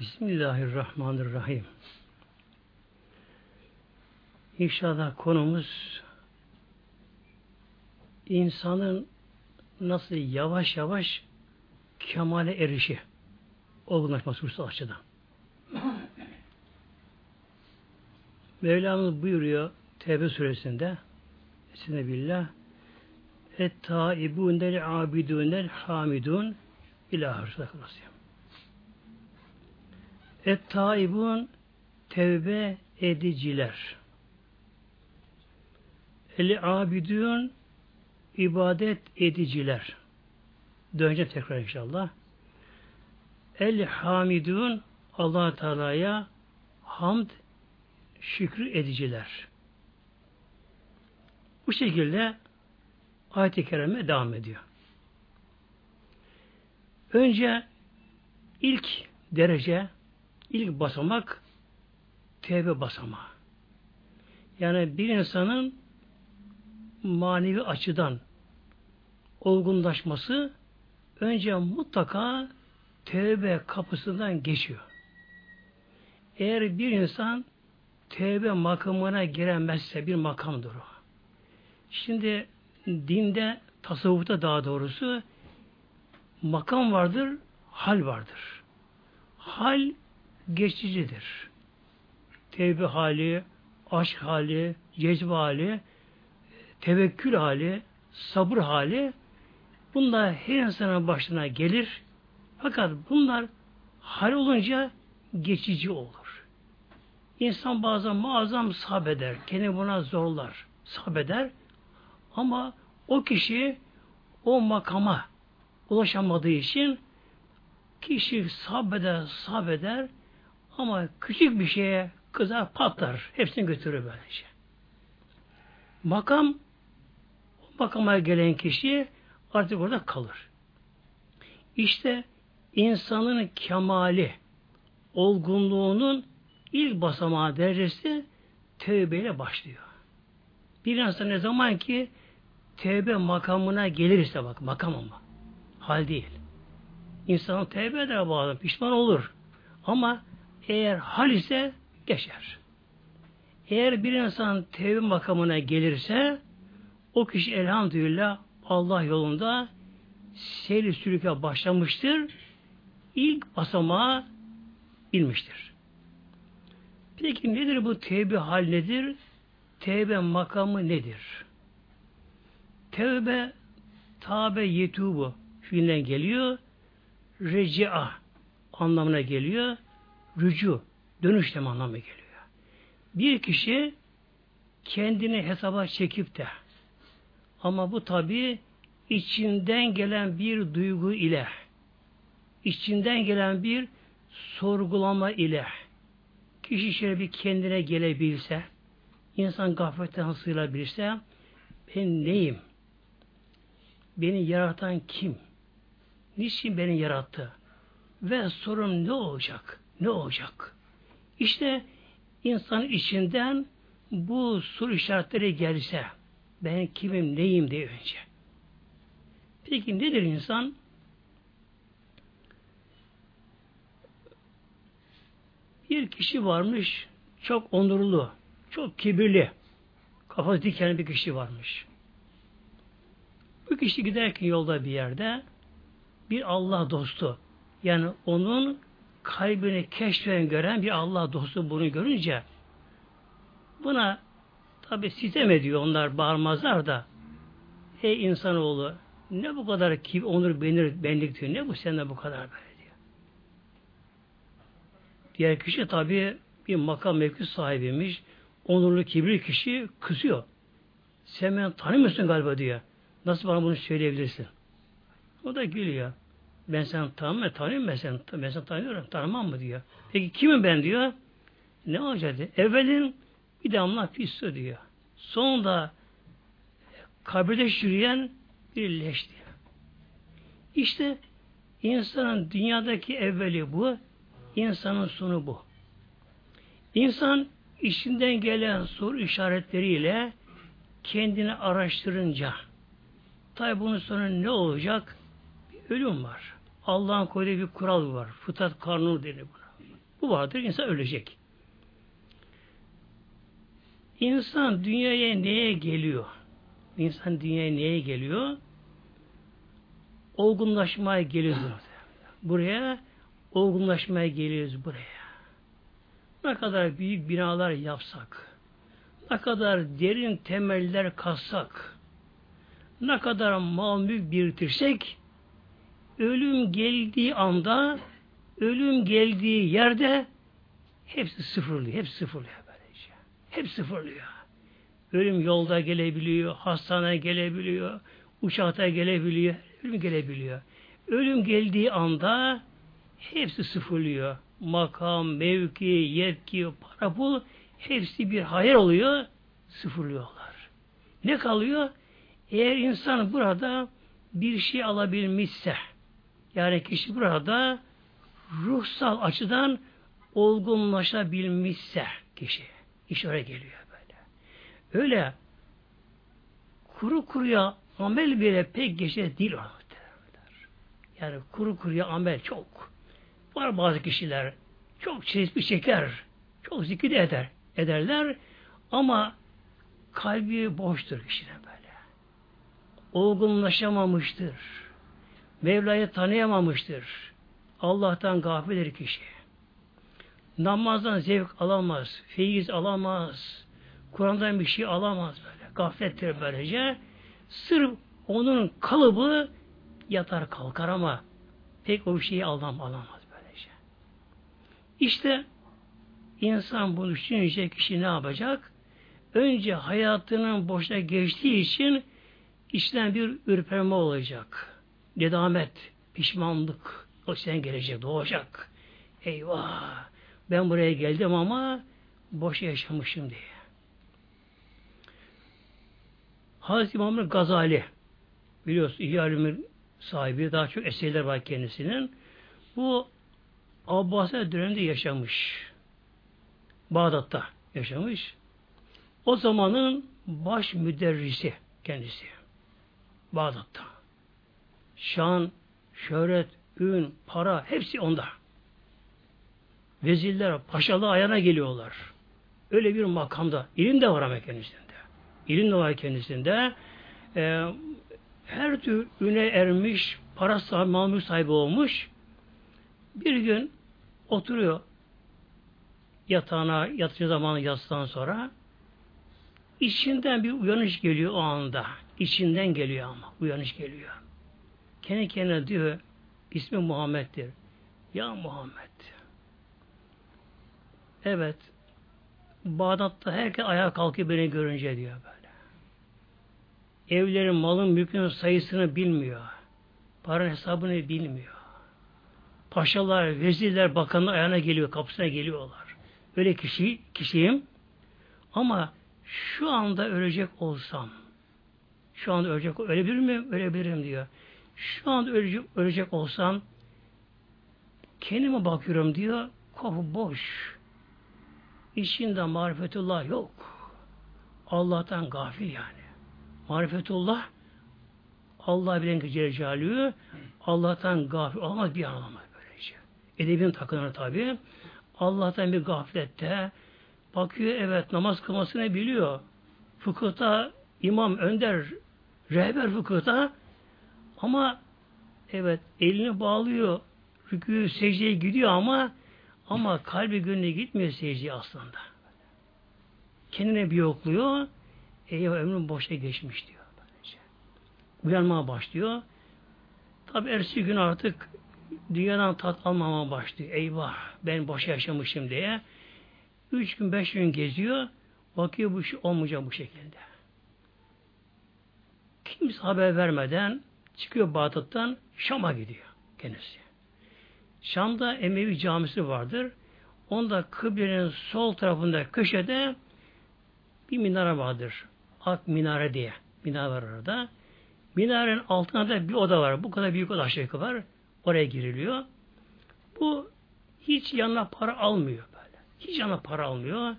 Bismillahirrahmanirrahim. İnşallah konumuz insanın nasıl yavaş yavaş kemale erişi olgunlaşması hususu açıdan. Mevlamız buyuruyor Tevbe suresinde Esine billah Et taibunel abidunel hamidun ilahır. Et taibun tevbe ediciler. El abidun ibadet ediciler. Döneceğim tekrar inşallah. El hamidun allah Teala'ya hamd şükrü ediciler. Bu şekilde ayet-i kerime devam ediyor. Önce ilk derece, ilk basamak tevbe basamağı. Yani bir insanın manevi açıdan olgunlaşması önce mutlaka tevbe kapısından geçiyor. Eğer bir insan tevbe makamına giremezse bir makamdır o. Şimdi dinde, tasavvufta daha doğrusu makam vardır, hal vardır. Hal geçicidir. Tevbe hali, aşk hali, cezbe hali, tevekkül hali, sabır hali bunlar her insanın başına gelir. Fakat bunlar hal olunca geçici olur. İnsan bazen muazzam sabeder. Kendini buna zorlar. Sabeder. Ama o kişi o makama ulaşamadığı için kişi sabeder, sabeder ama küçük bir şeye kızar, patlar. Hepsini götürür böylece. Makam makama gelen kişi artık orada kalır. İşte insanın kemali, olgunluğunun ilk basamağı derecesi tövbeyle başlıyor. Bir insan ne zaman ki tevbe makamına gelirse bak makam ama hal değil. İnsan tevbe eder bağlı, pişman olur. Ama eğer hal ise geçer. Eğer bir insan tevbe makamına gelirse o kişi elhamdülillah Allah yolunda seyri sülüke başlamıştır. İlk basamağı bilmiştir. Peki nedir bu tevbe hal nedir? Tevbe makamı nedir? Tevbe tabe yetubu fiilinden geliyor. Recia anlamına geliyor. Rücu, dönüş deme anlamına geliyor. Bir kişi kendini hesaba çekip de ama bu tabi içinden gelen bir duygu ile içinden gelen bir sorgulama ile kişi şöyle bir kendine gelebilse insan gafletten sığılabilirse ben neyim? Beni yaratan kim? Niçin beni yarattı? Ve sorun ne olacak? Ne olacak? İşte insan içinden bu soru işaretleri gelse ben kimim, neyim diye önce. Peki nedir insan? Bir kişi varmış, çok onurlu, çok kibirli, kafası diken bir kişi varmış. Bu kişi giderken yolda bir yerde bir Allah dostu, yani onun kalbini keşfen gören bir Allah dostu bunu görünce buna tabi sitem ediyor onlar bağırmazlar da ey insanoğlu ne bu kadar ki onur benir benlik diyor. Ne bu sende bu kadar böyle diyor. Diğer kişi tabi bir makam mevki sahibiymiş. Onurlu kibirli kişi kızıyor. Sen beni tanımıyorsun galiba diyor. Nasıl bana bunu söyleyebilirsin? O da gülüyor. Ben seni tanımam, tanıyorum ben seni, ben seni tanıyorum, tanımam mı diyor. Peki kimim ben diyor. Ne olacak. Evvelin bir damla pis su diyor. Sonunda kabirde çürüyen bir leş diyor. İşte insanın dünyadaki evveli bu, insanın sonu bu. İnsan işinden gelen soru işaretleriyle kendini araştırınca tabi bunun sonu ne olacak? Bir ölüm var. Allah'ın koyduğu bir kural var. Fıtrat kanunu denir buna. Bu vardır. İnsan ölecek. İnsan dünyaya neye geliyor? İnsan dünyaya neye geliyor? Olgunlaşmaya geliyoruz. Buraya olgunlaşmaya geliyoruz buraya. Ne kadar büyük binalar yapsak, ne kadar derin temeller kazsak, ne kadar mal mülk biriktirsek, ölüm geldiği anda, ölüm geldiği yerde hepsi sıfırlıyor, hepsi sıfırlıyor böylece. Hep sıfırlıyor. Ölüm yolda gelebiliyor, hastaneye gelebiliyor, uçakta gelebiliyor, ölüm gelebiliyor. Ölüm geldiği anda hepsi sıfırlıyor. Makam, mevki, yetki, para, pul hepsi bir hayal oluyor, sıfırlıyorlar. Ne kalıyor? Eğer insan burada bir şey alabilmişse, yani kişi burada ruhsal açıdan olgunlaşabilmişse kişi, iş oraya geliyor böyle. Öyle kuru kuruya amel bile pek geçer değil o. Yani kuru kuruya amel çok. Var bazı kişiler çok çeşitli çeker, çok zikir eder, ederler ama kalbi boştur kişinin böyle. Olgunlaşamamıştır. Mevla'yı tanıyamamıştır. Allah'tan gafildir kişi. Namazdan zevk alamaz, feyiz alamaz, Kur'an'dan bir şey alamaz böyle. Gaflettir böylece. Sırf onun kalıbı yatar kalkar ama pek o şeyi alam, alamaz böylece. İşte insan bunu düşününce kişi ne yapacak? Önce hayatının boşuna geçtiği için içten bir ürperme olacak. Nedamet, pişmanlık o sen gelecek, doğacak. Eyvah! Ben buraya geldim ama boş yaşamışım diye. Hazreti İmam Gazali biliyorsun İhya sahibi daha çok eserler var kendisinin. Bu Abbasiye döneminde yaşamış. Bağdat'ta yaşamış. O zamanın baş müderrisi kendisi. Bağdat'ta. Şan, şöhret, ün, para hepsi onda. Vezirler, paşalı ayağına geliyorlar. Öyle bir makamda. İlim de var ama kendisinde. İlim de var kendisinde. Ee, her tür üne ermiş, para sahibi, mamul sahibi olmuş. Bir gün oturuyor yatağına yatıcı zamanı yatsıdan sonra içinden bir uyanış geliyor o anda. İçinden geliyor ama uyanış geliyor. Kendi kendine diyor ismi Muhammed'dir. Ya Muhammed. Evet. Bağdat'ta herkes ayağa kalkıyor beni görünce diyor böyle. Evlerin, malın, mülkünün sayısını bilmiyor. Paranın hesabını bilmiyor. Paşalar, vezirler, bakanlar ayağına geliyor, kapısına geliyorlar. Öyle kişi, kişiyim. Ama şu anda ölecek olsam, şu anda ölecek, ölebilir miyim? Ölebilirim diyor. Şu anda ölecek, ölecek olsam, kendime bakıyorum diyor, kafa boş. İçinde marifetullah yok. Allah'tan gafil yani. Marifetullah Allah bilen ki Celle Allah'tan gafil olamaz bir anlamaz böylece. Edebin takınır tabi. Allah'tan bir gaflette bakıyor evet namaz kılmasını biliyor. Fıkıhta imam önder rehber fıkıhta ama evet elini bağlıyor rükû secdeye gidiyor ama ama kalbi gönlüne gitmiyor secdeye aslında. Kendine bir yokluyor eyvah ömrüm boşa geçmiş diyor. Uyanmaya başlıyor. Tabi ertesi gün artık dünyadan tat almama başlıyor. Eyvah ben boşa yaşamışım diye. Üç gün beş gün geziyor. Bakıyor bu şey olmayacak bu şekilde. Kimse haber vermeden çıkıyor Bağdat'tan Şam'a gidiyor kendisi. Şam'da Emevi camisi vardır. Onda kıblenin sol tarafında köşede bir minare vardır. Ak minare diye. Minare var orada. Minarenin altında da bir oda var. Bu kadar büyük oda aşağı var. Oraya giriliyor. Bu hiç yanına para almıyor böyle. Hiç yanına para almıyor.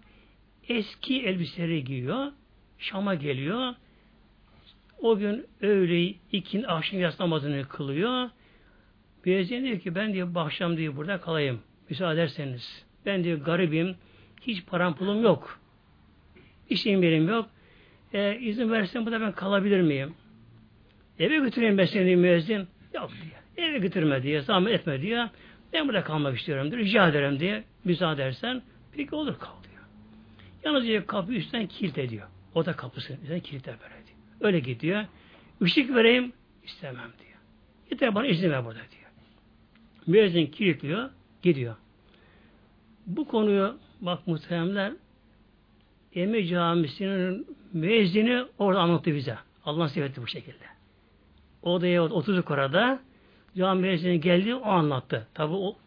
Eski elbiseleri giyiyor. Şam'a geliyor. O gün öğleyi ikin akşam yas namazını kılıyor. Müezzin diyor ki ben diyor bu akşam diyor burada kalayım. Müsaade ederseniz. Ben diyor garibim. Hiç param pulum yok. İşim benim yok. E, izin versen burada ben kalabilir miyim? Eve götüreyim ben seni müezzin. Yok diyor. Eve götürme diye, zahmet etme diye. Ben burada kalmak istiyorum diyor. Rica ederim diye. Müsaade edersen. Peki olur kal diyor. Yalnız diyor, kapı üstten kilit ediyor. O da kapısını üstten kilitle böyle diyor. Öyle gidiyor. Işık vereyim. istemem diyor. Yeter bana izin ver burada diyor. Müezzin kilitliyor. Gidiyor. Bu konuyu bak muhteremler Emi Camisi'nin müezzini orada anlattı bize. Allah nasip etti bu şekilde. Odaya oturduk orada. Cami müezzini geldi o anlattı. Tabi o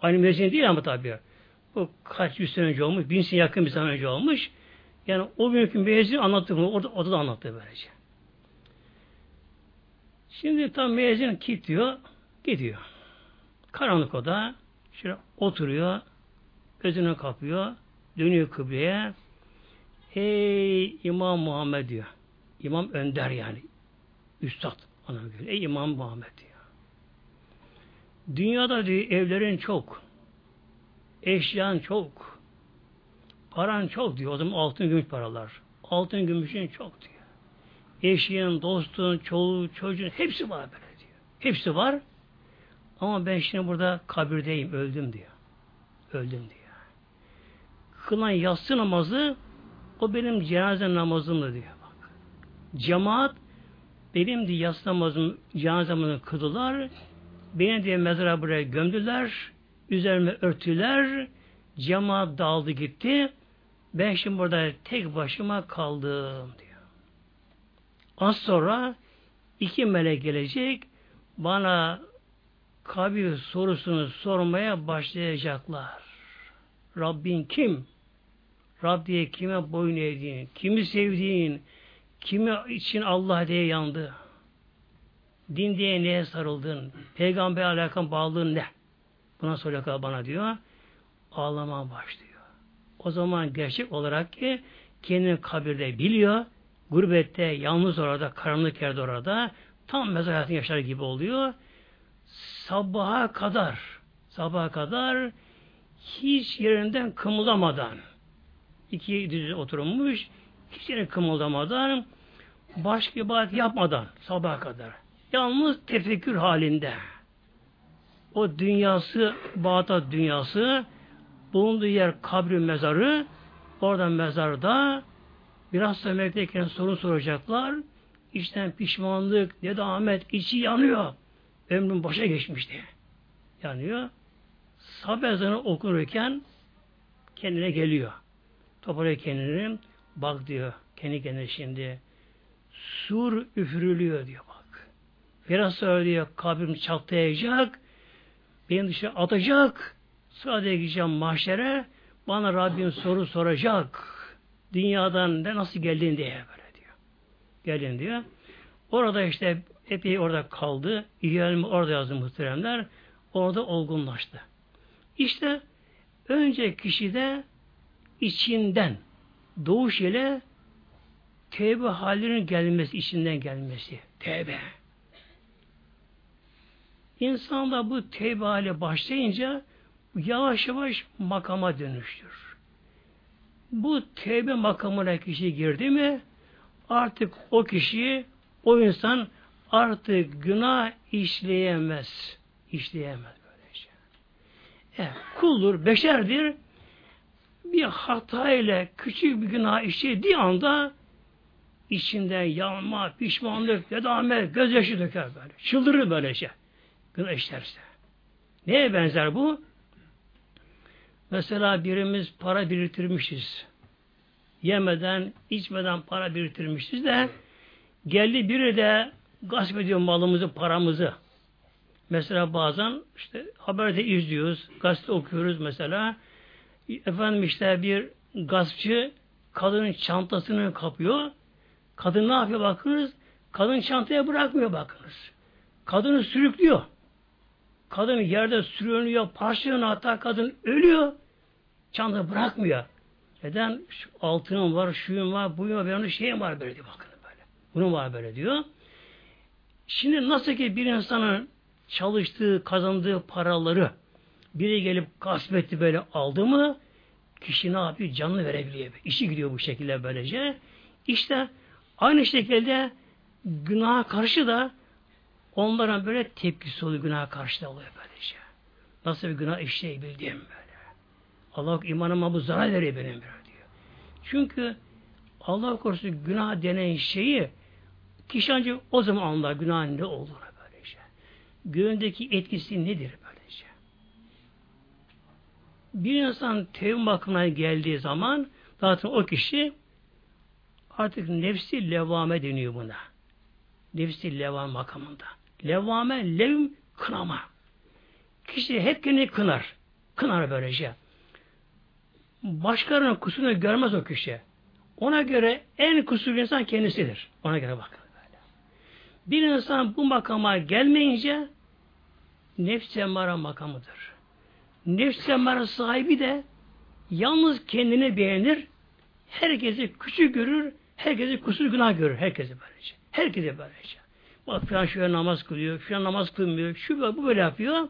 aynı müezzin değil ama tabi. Bu kaç yüz sene önce olmuş. Bin sene yakın bir sene önce olmuş. Yani o günkü müezzin anlattı bunu. Orada, orada da anlattı böylece. Şimdi tam müezzin kilitliyor. Gidiyor. Karanlık oda. Şöyle oturuyor. Gözünü kapıyor. Dönüyor kıbleye. Ey İmam Muhammed diyor. İmam Önder yani. Üstad ona göre. Ey İmam Muhammed diyor. Dünyada diyor evlerin çok. Eşyan çok. Paran çok diyor. O zaman altın gümüş paralar. Altın gümüşün çok diyor. Eşiğin, dostun, çoluğu, çocuğun hepsi var böyle diyor. Hepsi var. Ama ben şimdi burada kabirdeyim, öldüm diyor. Öldüm diyor. Kılan yatsı namazı o benim cenaze namazımdı diyor bak. Cemaat benim diye yatsı namazım, cenaze namazını kıldılar. Beni diye mezara buraya gömdüler. Üzerime örtüler. Cemaat dağıldı gitti. Ben şimdi burada tek başıma kaldım diyor. Az sonra iki melek gelecek. Bana kabir sorusunu sormaya başlayacaklar. Rabbin kim? Rab diye kime boyun eğdiğin, kimi sevdiğin, kimi için Allah diye yandı. Din diye neye sarıldın? Peygamber alakan bağlılığın ne? Buna soruyor bana diyor. Ağlama başlıyor. O zaman gerçek olarak ki kendini kabirde biliyor. Gurbette, yalnız orada, karanlık yerde orada tam mezar hayatını yaşar gibi oluyor. Sabaha kadar sabaha kadar hiç yerinden kımıldamadan iki düz oturmuş hiç yerinden kımıldamadan başka ibadet yapmadan sabaha kadar yalnız tefekkür halinde o dünyası Bağdat dünyası bulunduğu yer kabri mezarı oradan mezarda biraz sonra melekteyken sorun soracaklar içten pişmanlık ne de Ahmet içi yanıyor ömrüm boşa geçmişti yanıyor sabah ezanı okunurken kendine geliyor. Toparlıyor kendini. Bak diyor. Kendi kendine şimdi. Sur üfürülüyor diyor bak. Biraz sonra diyor kabrim çatlayacak. Beni dışarı atacak. Sadece gideceğim mahşere. Bana Rabbim soru soracak. Dünyadan ne nasıl geldin diye böyle diyor. Geldin diyor. Orada işte epey orada kaldı. İhlalimi orada yazdı muhteremler. Orada olgunlaştı. İşte önce kişide içinden doğuş ile tevbe halinin gelmesi, içinden gelmesi. Tevbe. İnsan da bu tevbe hale başlayınca yavaş yavaş makama dönüştür. Bu tevbe makamına kişi girdi mi artık o kişi o insan artık günah işleyemez. İşleyemez. Evet, kuldur, beşerdir. Bir hata ile küçük bir günah işlediği anda içinden yanma, pişmanlık, nedamet, gözyaşı döker böyle. Çıldırır böyle şey. Günah işlerse. Neye benzer bu? Mesela birimiz para biriktirmişiz. Yemeden, içmeden para biriktirmişiz de geldi biri de gasp ediyor malımızı, paramızı. Mesela bazen işte haberde izliyoruz, gazete okuyoruz mesela. Efendim işte bir gaspçı kadının çantasını kapıyor. Kadın ne yapıyor bakınız? Kadın çantaya bırakmıyor bakınız. Kadını sürüklüyor. Kadın yerde sürünüyor, parçalıyor hatta kadın ölüyor. Çanta bırakmıyor. Neden? Şu altınım var, şuyum var, buyum var, benim şeyim var böyle diyor bakın böyle. Bunun var böyle diyor. Şimdi nasıl ki bir insanın çalıştığı, kazandığı paraları biri gelip gasp etti böyle aldı mı kişi ne yapıyor? Canını verebiliyor. İşi gidiyor bu şekilde böylece. İşte aynı şekilde günaha karşı da onların böyle tepkisi oluyor. Günaha karşı da oluyor böylece. Nasıl bir günah işleyebildiğim böyle. Allah imanıma bu zarar veriyor benim diyor. Çünkü Allah korusun günah denen şeyi kişi ancak o zaman anlar günah ne olduğunu böylece. Gönlündeki etkisi nedir böylece. Bir insan tevhid bakımına geldiği zaman zaten o kişi artık nefsi levame deniyor buna. Nefsi levame makamında. Levame, levm, kınama. Kişi hep kendini kınar. Kınar böylece. Başkalarının kusurunu görmez o kişi. Ona göre en kusurlu insan kendisidir. Ona göre. Böyle. Bir insan bu makama gelmeyince nefs emmara makamıdır. Nefs emmara sahibi de yalnız kendini beğenir, herkesi küçük görür, herkesi kusur günah görür. Herkesi böylece. Herkese böylece. Bak filan şöyle namaz kılıyor, filan namaz kılmıyor, şu bu böyle yapıyor.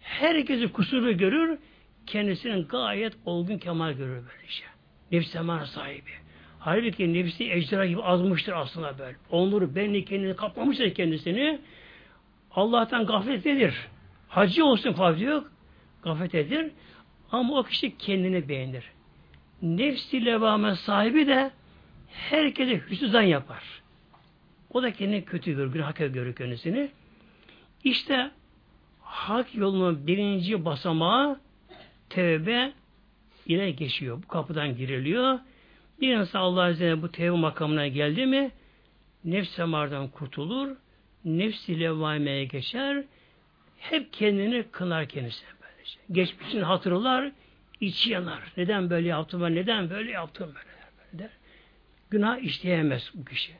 Herkesi kusurlu görür, kendisinin gayet olgun kemal görür böylece. Nefs emmara sahibi. Halbuki nefsi ecra gibi azmıştır aslında böyle. Onları benli kendini kaplamıştır kendisini. Allah'tan gaflet nedir? Hacı olsun fazla yok. Gaflet edir. Ama o kişi kendini beğenir. Nefsi levame sahibi de herkese hüsnüzan yapar. O da kendini kötü görür, günah görür kendisini. İşte hak yolunun birinci basamağı tevbe ile geçiyor. Bu kapıdan giriliyor. Bir insan Allah Azze bu tevbe makamına geldi mi nefs semardan kurtulur, nefs levvameye geçer, hep kendini kınar kendisine böylece. Geçmişini hatırlar, içi yanar. Neden böyle yaptım ben, neden böyle yaptım böyle, böyle der. Günah işleyemez bu kişi.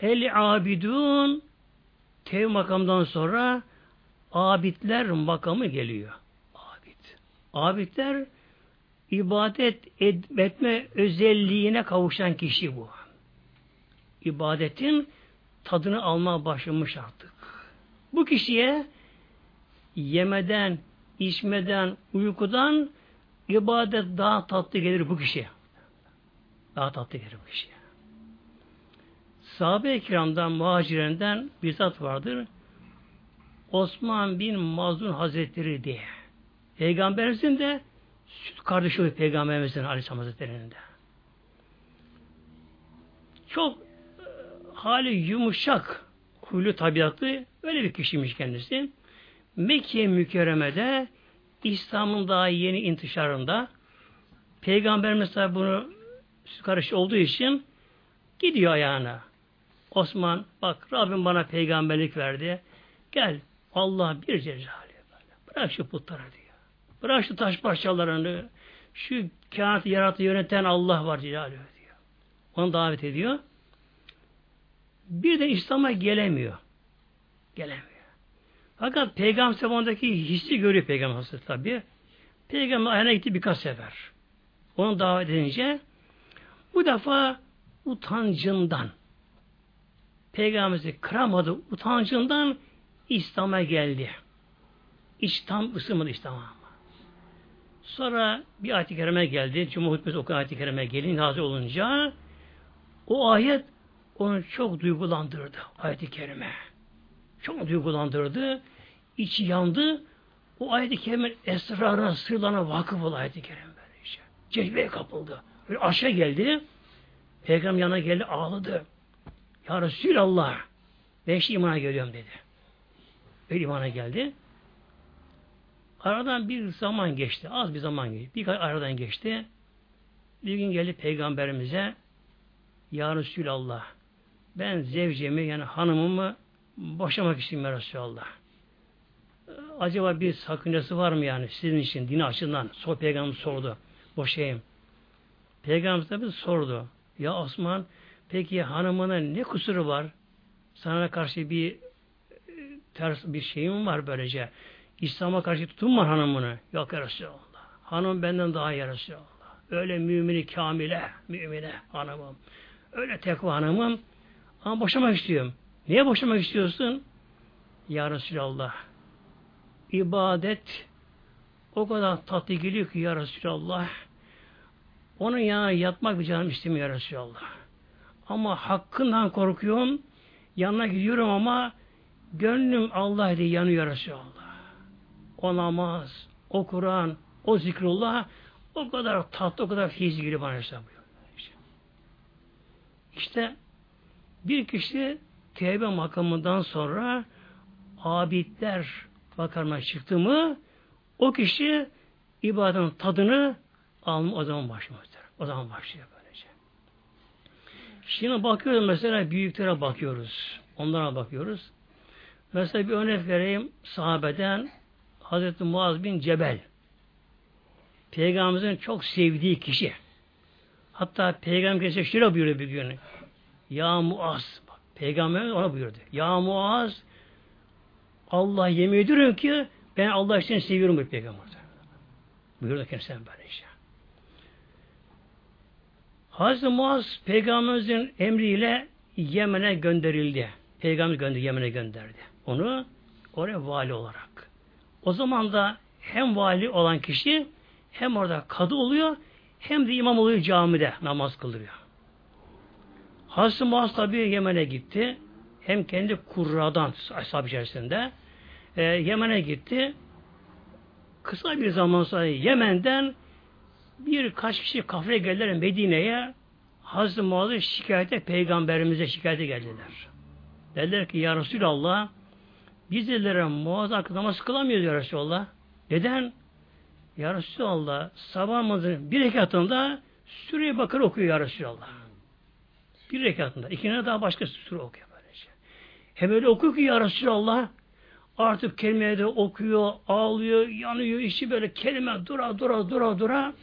El abidun tevbe makamdan sonra abidler makamı geliyor. Abid. Abidler ibadet etme özelliğine kavuşan kişi bu. İbadetin tadını almaya başlamış artık. Bu kişiye yemeden, içmeden, uykudan ibadet daha tatlı gelir bu kişiye. Daha tatlı gelir bu kişiye. Sahabe-i kiramdan, muhacirenden bir zat vardır. Osman bin Mazun Hazretleri diye. Peygamberimizin de süt kardeşi oluyor Peygamberimizin Aleyhisselam Hazretleri'nin de. Çok e, hali yumuşak, huylu tabiatlı öyle bir kişiymiş kendisi. Mekke mükerremede İslam'ın daha yeni intişarında Peygamberimiz tabi bunu süt kardeşi olduğu için gidiyor ayağına. Osman bak Rabbim bana peygamberlik verdi. Gel Allah bir cezali. Bırak şu putları diyor. Bırak şu taş parçalarını. Şu kağıt yaratı yöneten Allah var Celaluhu diyor. Onu davet ediyor. Bir de İslam'a gelemiyor. Gelemiyor. Fakat Peygamber zamanındaki hissi görüyor Peygamber tabi. Peygamber ayağına gitti birkaç sefer. Onu davet edince bu defa utancından Peygamberimizi kıramadı utancından İslam'a geldi. İç tam ısınmadı İslam'a. Sonra bir ayet-i kerime geldi. Cuma hutbesi okuyan ayet-i kerime gelin nazil olunca o ayet onu çok duygulandırdı ayet-i kerime. Çok duygulandırdı. İçi yandı. O ayet-i kerime esrarına, sırlarına vakıf oldu ayet-i kerime böylece. Cezbeye kapıldı. Böyle aşağı geldi. Peygamber yanına geldi ağladı. Ya Resulallah ben işte imana geliyorum dedi. Öyle imana geldi. Aradan bir zaman geçti. Az bir zaman geçti. Birkaç aradan geçti. Bir gün geldi peygamberimize Ya Resulallah ben zevcemi yani hanımımı boşamak istiyorum ya Resulallah. Acaba bir sakıncası var mı yani sizin için din açısından? Sor peygamber sordu. Boşayayım. Peygamber tabi sordu. Ya Osman peki hanımının ne kusuru var? Sana karşı bir ters bir şeyim var böylece. İslam'a karşı tutum var hanımını. Yok ya Resulallah. Hanım benden daha ya Resulallah. Öyle mümini kamile, mümine hanımım. Öyle tekva hanımım. Ama boşamak istiyorum. Niye boşamak istiyorsun? Ya Resulallah. ibadet o kadar tatlı geliyor ki ya Resulallah onun yanına yatmak bir canım istemiyor ya Resulallah. Ama hakkından korkuyorum. Yanına gidiyorum ama gönlüm Allah diye yanıyor Resulallah. O namaz, o Kur'an, o zikrullah o kadar tatlı, o kadar feyiz geliyor bana Resulallah. İşte bir kişi tevbe makamından sonra abidler makamına çıktı mı o kişi ibadetin tadını alma o zaman başlıyor. O zaman başlıyor böylece. Şimdi bakıyoruz mesela büyüklere bakıyoruz. Onlara bakıyoruz. Mesela bir örnek vereyim sahabeden Hazreti Muaz bin Cebel. Peygamberimizin çok sevdiği kişi. Hatta Peygamber şöyle buyuruyor bir gün. Ya Muaz. Bak, Peygamber ona buyurdu. Ya Muaz Allah yemin ediyorum ki ben Allah için seviyorum bu peygamber. Buyurdu kendisine böyle işte. Hazreti Muaz peygamberimizin emriyle Yemen'e gönderildi. Peygamber gönderdi, Yemen'e gönderdi. Onu oraya vali olarak. O zaman da hem vali olan kişi hem orada kadı oluyor hem de imam oluyor camide namaz kıldırıyor. Hazreti Muaz tabi Yemen'e gitti. Hem kendi kurradan ashab içerisinde e, Yemen'e gitti. Kısa bir zaman sonra Yemen'den birkaç kişi kafeye geldiler Medine'ye Hazreti Muaz'ı şikayete peygamberimize şikayete geldiler. Dediler ki ya Resulallah biz dediler Muaz hakkında namaz kılamıyoruz ya Resulallah. Neden? Ya Resulallah sabahımızın bir rekatında Sure-i Bakır okuyor ya Resulallah. Bir rekatında. İkine daha başka sure okuyor böylece. Hem öyle okuyor ki ya Resulallah artık kelimeleri de okuyor, ağlıyor, yanıyor, işi böyle kelime dura dura dura dura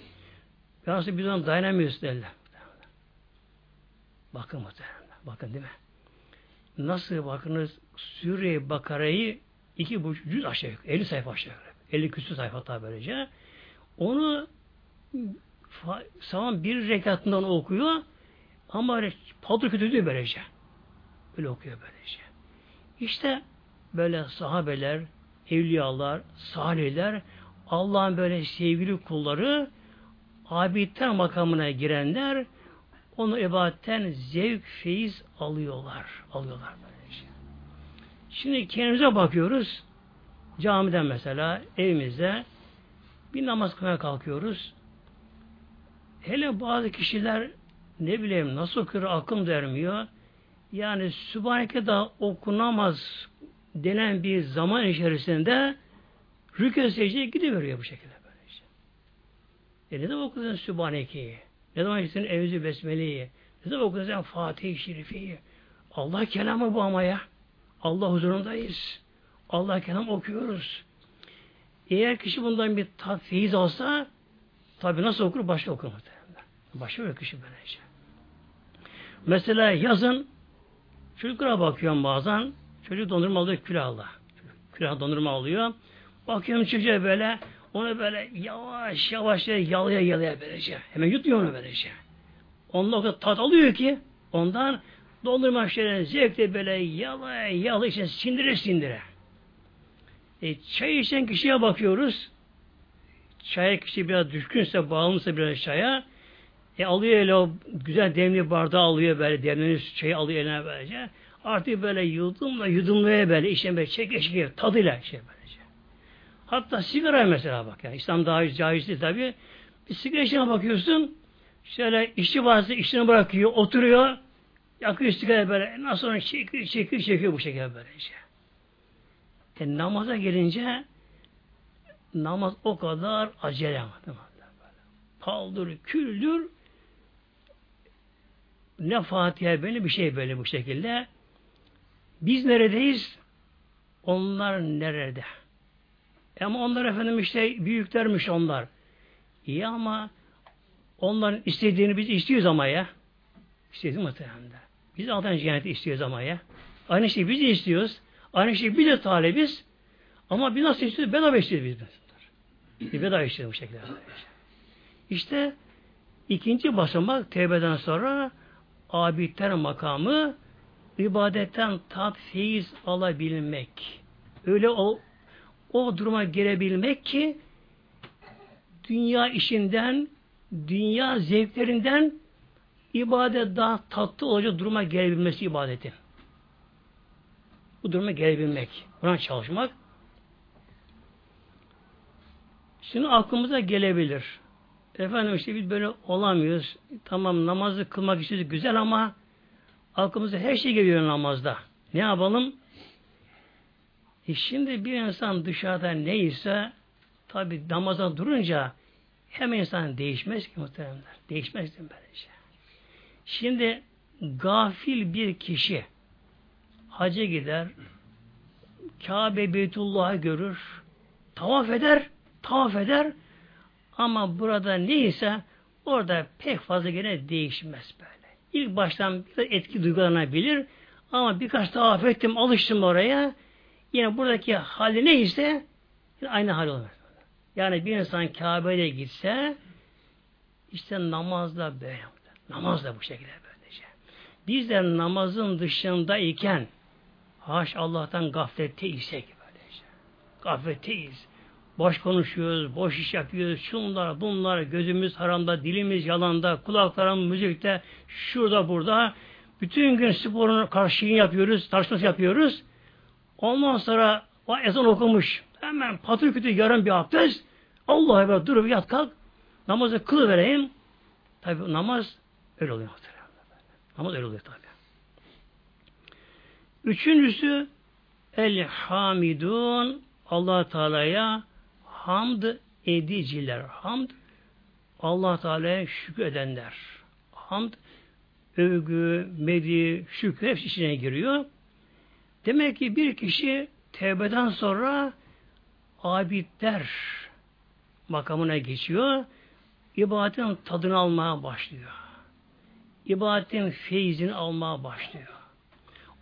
ya Resulallah biz ona dayanamıyoruz derler. Bakın muhtemelen. Bakın değil mi? Nasıl bakınız Sure-i Bakara'yı iki buçuk yüz aşağı yukarı, 50 sayfa aşağı yukarı. 50 küsur sayfa hatta böylece. Onu sabah bir rekatından okuyor ama patır kötü değil böylece. Böyle okuyor böylece. İşte böyle sahabeler, evliyalar, salihler, Allah'ın böyle sevgili kulları abidler makamına girenler onu ibadetten zevk, feyiz alıyorlar. Alıyorlar böylece. Şimdi kendimize bakıyoruz. Camiden mesela evimizde bir namaz kılmaya kalkıyoruz. Hele bazı kişiler ne bileyim nasıl okuyor aklım dermiyor. Yani Sübhaneke da okunamaz denen bir zaman içerisinde rükû secdeye gidiveriyor bu şekilde böylece. E ne zaman okudun Sübhaneke'yi? Ne zaman okudun Evzi Besmele'yi? Ne zaman okudun Fatih-i Şerife'yi? Allah kelamı bu ama ya. Allah huzurundayız. Allah kelam okuyoruz. Eğer kişi bundan bir tat, feyiz alsa tabi nasıl okur? Başka okur muhtemelen. Başka bir kişi böylece. Mesela yazın çocuklara bakıyorum bazen çocuk dondurma alıyor külahla. Külah dondurma alıyor. Bakıyorum çocuğa böyle onu böyle yavaş yavaş yalaya yalaya böylece. Hemen yutuyor onu böylece. Ondan o kadar tat alıyor ki ondan dondurma şöyle zevkle böyle yalaya yalaya işte sindire sindire. E, çay içen kişiye bakıyoruz. Çaya kişi biraz düşkünse, bağımlısa biraz çaya. E alıyor öyle o güzel demli bardağı alıyor böyle demlenmiş çayı alıyor eline böylece. Artık böyle yudumla yudumlaya böyle işte böyle çeke çeke tadıyla şey böylece. Hatta sigara mesela bak yani İslam daha caizdi tabi. Bir sigara içine bakıyorsun şöyle işçi varsa işini bırakıyor, oturuyor yakıyor sigara böyle nasıl sonra çekiyor, çekiyor, çekiyor bu şekilde böylece. E, namaza gelince namaz o kadar acele. Paldır, küldür ne Fatiha böyle bir şey böyle bu şekilde. Biz neredeyiz? Onlar nerede? Ama onlar efendim işte büyüklermiş onlar. İyi ama onların istediğini biz istiyoruz ama ya. İstiyoruz muhtemelen. Biz Allah'tan cenneti istiyoruz ama ya. Aynı şeyi biz de istiyoruz. Aynı şeyi biz de talebiz. Ama biz nasıl istiyoruz? Bedava istiyoruz biz. Biz bedava istiyoruz bu şekilde. İşte ikinci basamak tevbeden sonra abidler makamı ibadetten tat feyiz alabilmek. Öyle o o duruma gelebilmek ki dünya işinden, dünya zevklerinden ibadet daha tatlı olacak duruma gelebilmesi ibadetin. Bu duruma gelebilmek. Buna çalışmak. Şimdi aklımıza gelebilir. Efendim işte biz böyle olamıyoruz. Tamam namazı kılmak istiyoruz güzel ama aklımıza her şey geliyor namazda. Ne yapalım? E şimdi bir insan dışarıda neyse tabi namaza durunca hem insan değişmez ki muhteremler. Değişmez böylece. Şimdi gafil bir kişi hacca gider, Kabe Beytullah'ı görür, tavaf eder, tavaf eder ama burada neyse orada pek fazla gene değişmez böyle. İlk baştan biraz etki duygulanabilir ama birkaç tavaf ettim, alıştım oraya yine buradaki hali neyse aynı hal olur. Yani bir insan Kabe'ye gitse işte namazda böyle. Namaz da bu şekilde böylece. Biz de namazın dışındayken haş Allah'tan gaflette isek böylece. Gafletteyiz. Boş konuşuyoruz, boş iş yapıyoruz. Şunlar, bunlar, gözümüz haramda, dilimiz yalanda, kulaklarımız müzikte, şurada, burada. Bütün gün sporun karşıyını yapıyoruz, tartışması yapıyoruz. Ondan sonra o ezan okumuş. Hemen patır kütü yarım bir abdest. Allah'a emanet durup yat kalk. Namazı kılıvereyim. Tabi namaz öyle oluyor. Namaz öyle oluyor tabi. Üçüncüsü el hamidun Allah Teala'ya hamd ediciler. Hamd Allah Teala'ya şükür edenler. Hamd övgü, medi, şükür hepsi içine giriyor. Demek ki bir kişi tevbeden sonra abidler makamına geçiyor. ibadetin tadını almaya başlıyor. İbadetin feyzini almaya başlıyor.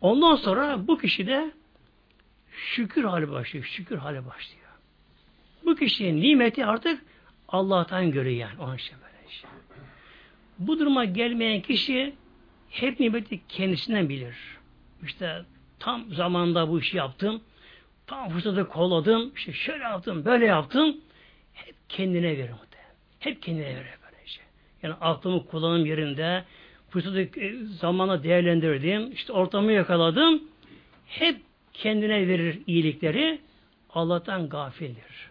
Ondan sonra bu kişi de şükür hali başlıyor. Şükür hali başlıyor. Bu kişinin nimeti artık Allah'tan görüyor yani. Onun için böyle şey. Bu duruma gelmeyen kişi hep nimeti kendisinden bilir. İşte tam zamanda bu işi yaptım. Tam fırsatı kolladım. İşte şöyle yaptım, böyle yaptım. Hep kendine verir Hep kendine verir böyle şey. Yani aklımı kullanım yerinde, fırsatı e, zamana değerlendirdim, işte ortamı yakaladım. Hep kendine verir iyilikleri. Allah'tan gafildir.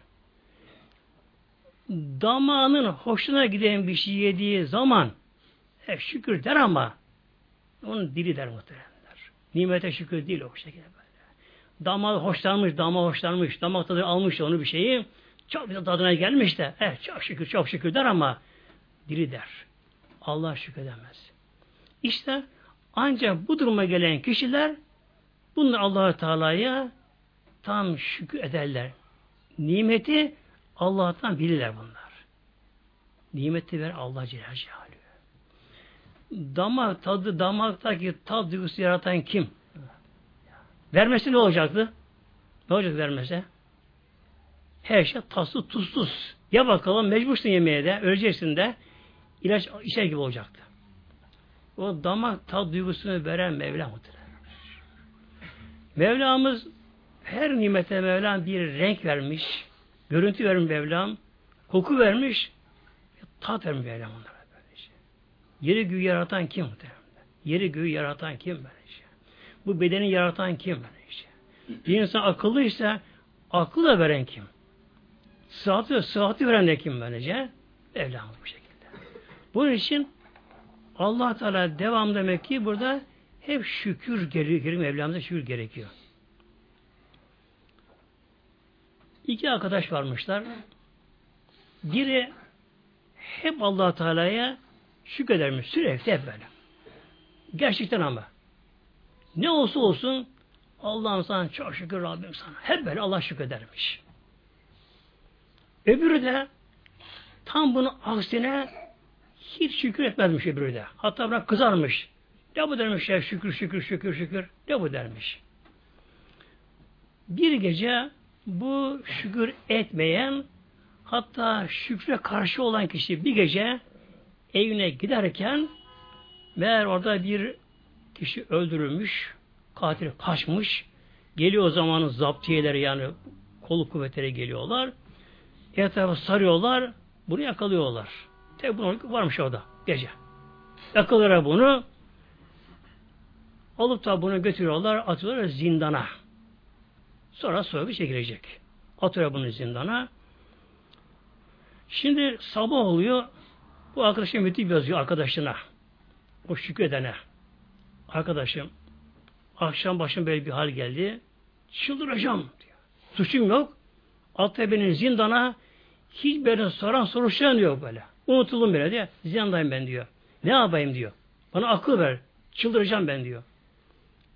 Damağının hoşuna giden bir şey yediği zaman hep şükür der ama onun dili der muhteremler. Nimete şükür değil o şekilde böyle. Damağı hoşlanmış, damağı hoşlanmış, damak tadı almış onu bir şeyi. Çok bir tadına gelmiş de, eh çok şükür, çok şükür der ama dili der. Allah şükredemez. İşte ancak bu duruma gelen kişiler bunlar allah Teala'ya tam şükür ederler. Nimeti Allah'tan bilirler bunlar. Nimeti ver Allah Celle. Damak tadı, damaktaki tat duygusu yaratan kim? Vermesi ne olacaktı? Ne olacak vermese? Her şey tatlı tuzsuz. Ya bakalım mecbursun yemeye de, öleceksin de ilaç içer gibi olacaktı. O damak tat duygusunu veren Mevla muhtemelen. Mevlamız her nimete Mevlam bir renk vermiş, görüntü vermiş Mevlam, koku vermiş, tat vermiş Mevlam onlara. Yeri göğü yaratan kim? Yeri göğü yaratan kim böylece? Bu bedeni yaratan kim böylece? Bir insan akıllıysa aklı da veren kim? Sıhhatı, sıhhatı veren de kim böylece? Mevlam bu şekilde. Bunun için Allah Teala devam demek ki burada hep şükür gerekiyor. Mevlamıza şükür gerekiyor. İki arkadaş varmışlar. Biri hep allah Teala'ya şükredermiş. Sürekli hep böyle. Gerçekten ama. Ne olsa olsun Allah'ım sana çok şükür Rabbim sana. Hep böyle Allah şükredermiş. Öbürü de tam bunu aksine hiç şükür etmezmiş öbürü de. Hatta buna kızarmış. Ne bu dermiş ya şükür şükür şükür şükür. Ne bu dermiş. Bir gece bu şükür etmeyen hatta şükre karşı olan kişi bir gece evine giderken meğer orada bir kişi öldürülmüş, katil kaçmış, geliyor o zamanın zaptiyeleri yani Kolu kuvvetleri geliyorlar. Etrafı sarıyorlar. Bunu yakalıyorlar. Tabi bunu varmış orada gece. Yakalıyorlar bunu. Alıp da bunu götürüyorlar, atıyorlar zindana. Sonra soygu çekilecek. Atıyor bunu zindana. Şimdi sabah oluyor. Bu arkadaşım mektup yazıyor arkadaşına. O şükredene. Arkadaşım akşam başım böyle bir hal geldi. Çıldıracağım diyor. Suçum yok. Attı beni zindana hiç beni soran soruşturan yok böyle. Unutuldum böyle diye. Zindandayım ben diyor. Ne yapayım diyor. Bana akıl ver. Çıldıracağım ben diyor.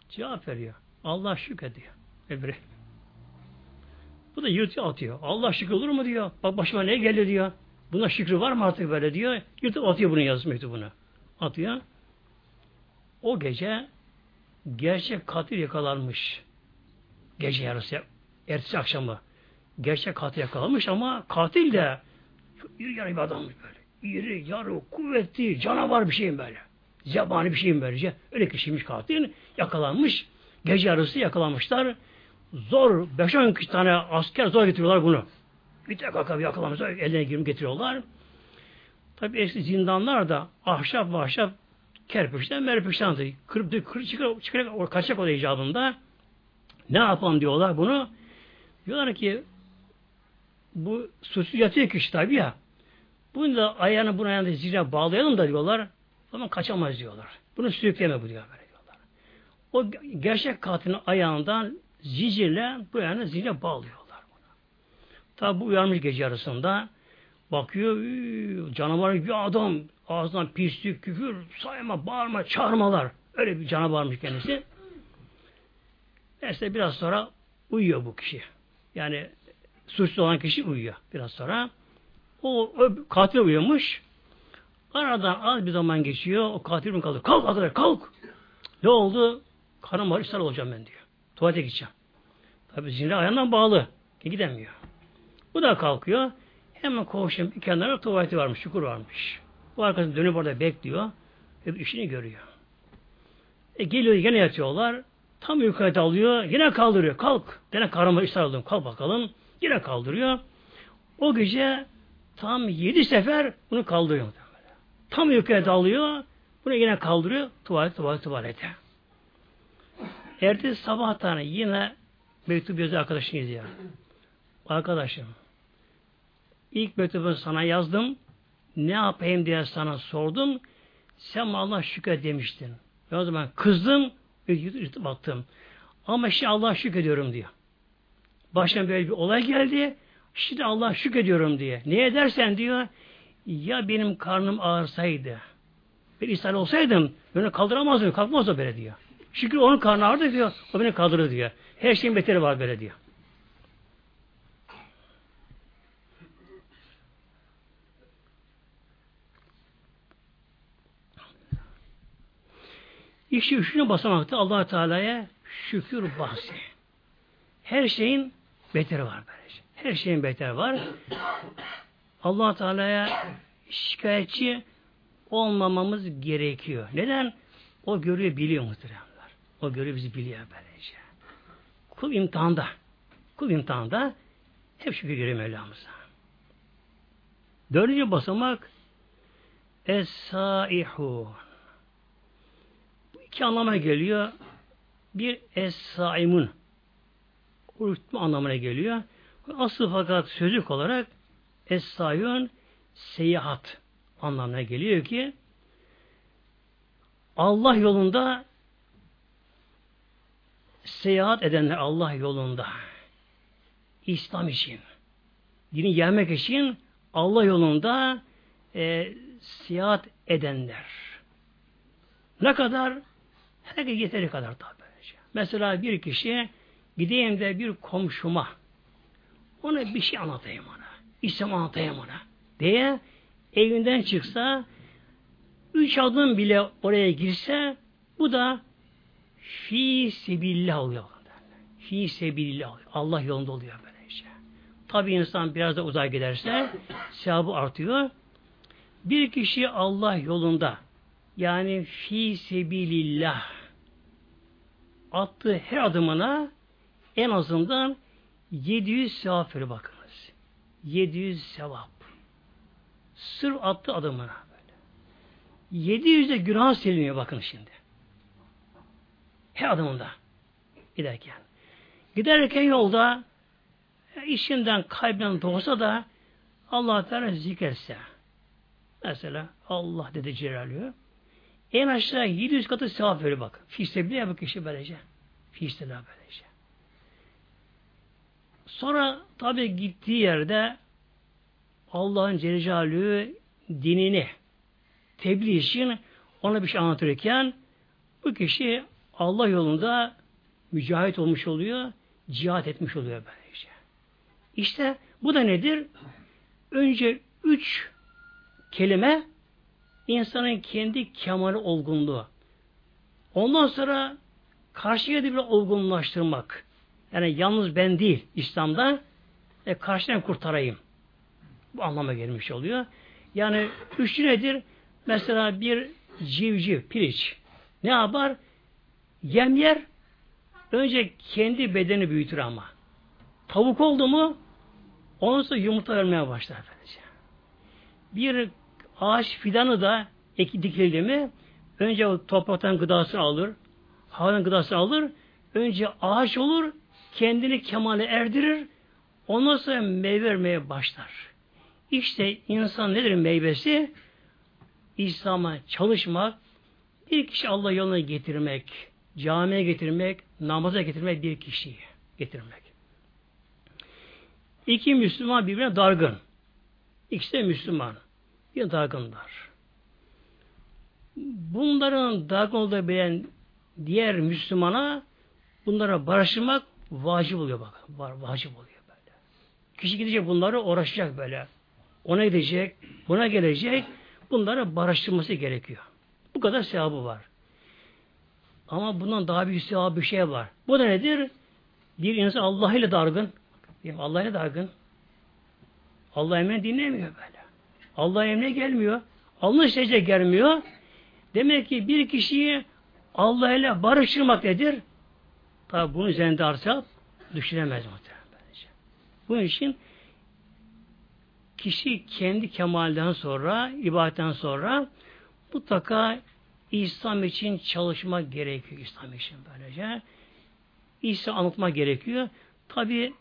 Cevap veriyor. Allah şükrediyor. Öbürü. Bu da yırtı atıyor. Allah şükür olur mu diyor. Bak başıma ne geldi diyor. Buna şükrü var mı artık böyle diyor. Yırtıp atıyor bunu yazmış mektubunu. Atıyor. O gece gerçek katil yakalanmış. Gece yarısı, ertesi akşamı. Gerçek katil yakalanmış ama katil de iri yarı bir adammış böyle. İri, yarı, kuvvetli, canavar bir şeyim böyle. Zebani bir şeyim böylece. Öyle kişiymiş katil. Yakalanmış. Gece yarısı yakalanmışlar. Zor, 5-10 tane asker zor getiriyorlar bunu. Bir tek akabı yakalamışlar. Eline girip getiriyorlar. Tabi eski zindanlar da ahşap ahşap kerpiçten merpiçten kırıp kırıp çıkar, çıkar kaçacak o icabında. Ne yapalım diyorlar bunu. Diyorlar ki bu suçlu yatıyor kişi tabi ya. Bunu da ayağını buna ayağını zile bağlayalım da diyorlar. Ama kaçamaz diyorlar. Bunu sürükleme bu diyor böyle diyorlar. O gerçek katilin ayağından zincirle bu ayağını zincirle bağlıyorlar bunu. Tabi bu uyanmış gece arasında bakıyor canavar bir adam ağzından pislik, küfür, sayma, bağırma, çağırmalar. Öyle bir canavarmış kendisi. Neyse biraz sonra uyuyor bu kişi. Yani suçlu olan kişi uyuyor biraz sonra. O, o katil uyumuş. Aradan az bir zaman geçiyor. O katil mi kaldı? Kalk arkadaş kalk. Ne oldu? Karım var ishal olacağım ben diyor. Tuvalete gideceğim. Tabi zincir ayağından bağlı. Gidemiyor. Bu da kalkıyor. Hemen koğuşun bir kenarında tuvaleti varmış. Çukur varmış. Bu arkadaş dönüp orada bekliyor. Ve işini görüyor. E geliyor yine yatıyorlar. Tam yukarı dalıyor. Yine kaldırıyor. Kalk. Yine var ishal oldum. Kalk bakalım. Yine kaldırıyor. O gece tam yedi sefer bunu kaldırıyor. Tam yukarı dalıyor. Bunu yine kaldırıyor. Tuvalet, tuvalet, tuvalete. Ertesi sabah tane yine mektup yazıyor arkadaşın yazıyor. Arkadaşım ilk mektubu sana yazdım. Ne yapayım diye sana sordum. Sen Allah şükür demiştin. Ben o zaman kızdım ve baktım. Ama şimdi Allah şükrediyorum diyor. Başına böyle bir olay geldi. Şimdi Allah şükrediyorum diye. Ne edersen diyor ya benim karnım ağırsaydı ben ishal olsaydım beni kaldıramazdım, kalkmaz o böyle diyor. Şükür onun karnı ağrıdı diyor, o beni kaldırır diyor. Her şeyin beteri var böyle diyor. İşte üçüncü basamakta allah Teala'ya şükür bahsi. Her şeyin beteri var böylece. Her şeyin beteri var allah Teala'ya şikayetçi olmamamız gerekiyor. Neden? O görüyor, biliyor muhteremler. O görüyor, bizi biliyor böylece. Kul imtihanda. Kul imtihanda hep şükür görüyor Mevlamıza. Dördüncü basamak Es-saihu. İki anlamına geliyor. Bir es-saimun. Uyutma anlamına geliyor. Asıl fakat sözlük olarak Es-sayun seyahat anlamına geliyor ki Allah yolunda seyahat edenler Allah yolunda İslam için dini gelmek için Allah yolunda e, seyahat edenler. Ne kadar? Herkes yeteri kadar tabi. Mesela bir kişi gideyim de bir komşuma ona bir şey anlatayım ona. İslam anlatayım ona. Diye evinden çıksa üç adım bile oraya girse bu da fi sebillah oluyor. Fi sebillah oluyor. Allah yolunda oluyor böyle işte. Tabi insan biraz da uzak giderse sevabı artıyor. Bir kişi Allah yolunda yani fi sebilillah attığı her adımına en azından 700 sevap veriyor bakınız. 700 sevap. Sırf attı adımına böyle. 700 de günah siliniyor bakın şimdi. Her adımında giderken. Giderken yolda işinden kalbinden doğsa da Allah Teala zikretse. Mesela Allah dedi Celal'ıyor. En aşağı 700 katı sevap veriyor bak. Fiistebiliyor bu kişi böylece. Fiistebiliyor böylece. Sonra tabi gittiği yerde Allah'ın Celle dinini tebliğ için ona bir şey anlatırken bu kişi Allah yolunda mücahit olmuş oluyor, cihat etmiş oluyor böylece. İşte bu da nedir? Önce üç kelime insanın kendi kemali olgunluğu. Ondan sonra karşıya da olgunlaştırmak. Yani yalnız ben değil İslam'da e, karşıdan kurtarayım. Bu anlama gelmiş oluyor. Yani üçlü nedir? Mesela bir civciv, piliç ne yapar? Yem yer önce kendi bedeni büyütür ama. Tavuk oldu mu ondan sonra yumurta vermeye başlar efendice. Bir ağaç fidanı da eki dikildi mi önce o topraktan gıdasını alır, havanın gıdasını alır, önce ağaç olur, kendini kemale erdirir, ondan sonra meyve vermeye başlar. İşte insan nedir meyvesi? İslam'a çalışmak, bir kişi Allah yoluna getirmek, camiye getirmek, namaza getirmek bir kişiyi getirmek. İki Müslüman birbirine dargın. İkisi de Müslüman. Bir dargınlar. Bunların dargın olduğu bilen diğer Müslümana bunlara barışmak vacip oluyor bak. Var, vacip oluyor böyle. Kişi gidecek bunları uğraşacak böyle. Ona gidecek, buna gelecek. Bunlara barıştırması gerekiyor. Bu kadar sevabı var. Ama bundan daha büyük sevabı bir şey var. Bu da nedir? Bir insan Allah ile dargın. Allah ile dargın. Allah emrine dinlemiyor böyle. Allah emrine gelmiyor. Allah secde gelmiyor. Demek ki bir kişiyi Allah ile barıştırmak nedir? Tabi bunun üzerinde arsa düşünemez muhtemelen. Bunun için kişi kendi kemalden sonra, ibadetten sonra mutlaka İslam için çalışmak gerekiyor. İslam için böylece. İslam anlatmak gerekiyor. Tabi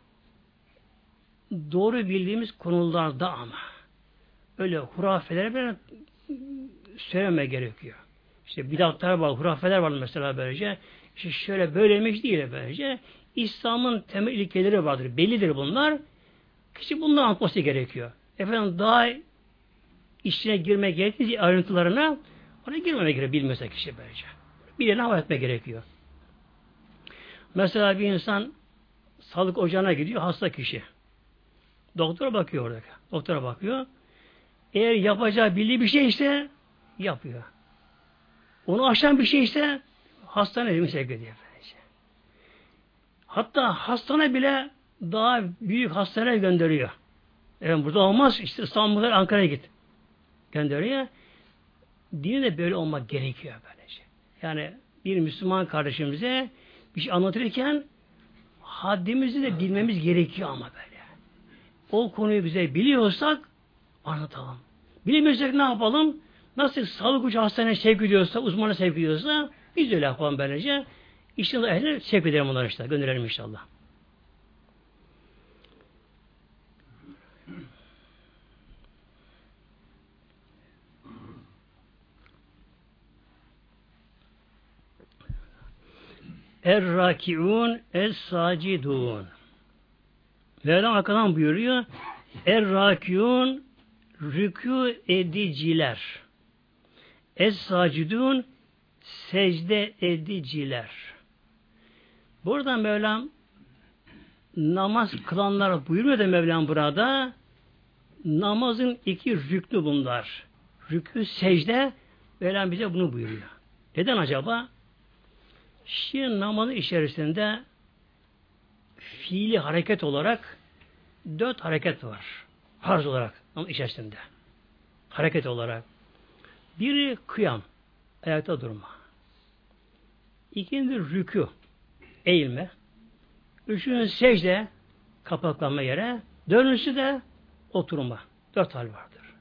doğru bildiğimiz konularda ama öyle hurafeler böyle söyleme gerekiyor. İşte bidatlar var, hurafeler var mesela böylece. İşte şöyle böylemiş değil böylece. İslam'ın temel ilkeleri vardır. Bellidir bunlar. Kişi bunları anlatması gerekiyor. Efendim daha içine girmek gerektiği ayrıntılarına oraya girmeme gerekiyor bilmiyorsa kişi böylece. Bilene hava etme gerekiyor. Mesela bir insan sağlık ocağına gidiyor hasta kişi. Doktora bakıyor orada. Doktora bakıyor. Eğer yapacağı bildiği bir şey ise yapıyor. Onu aşan bir şey ise hastane demiş sevk ediyor. Hatta hastane bile daha büyük hastaneye gönderiyor. Evet burada olmaz. İşte İstanbul'a Ankara'ya git. Gönderiyor. Dini de böyle olmak gerekiyor böylece. Yani bir Müslüman kardeşimize bir şey anlatırken haddimizi de bilmemiz gerekiyor ama böyle. O konuyu bize biliyorsak anlatalım. Bilemiyorsak ne yapalım? Nasıl sağlık ucu hastaneye sevk ediyorsa, uzmana sevk ediyorsa biz de öyle yapalım böylece. İnşallah ehline sevk edelim onları işte. Gönderelim inşallah. Er-rakiun es-sacidun. Mevlam arkadan buyuruyor. Er-rakiun rükû ediciler. Es-sacidun secde ediciler. Buradan Mevlam namaz kılanlara buyurmuyor da Mevlam burada namazın iki rüknü bunlar. Rükü secde Mevlam bize bunu buyuruyor. Neden acaba? Şimdi namazın içerisinde fiili hareket olarak dört hareket var. Farz olarak namaz içerisinde. Hareket olarak. Biri kıyam. Ayakta durma. İkinci rükû. Eğilme. Üçüncü secde. kapaklanma yere. Dördüncüsü de oturma. Dört hal vardır.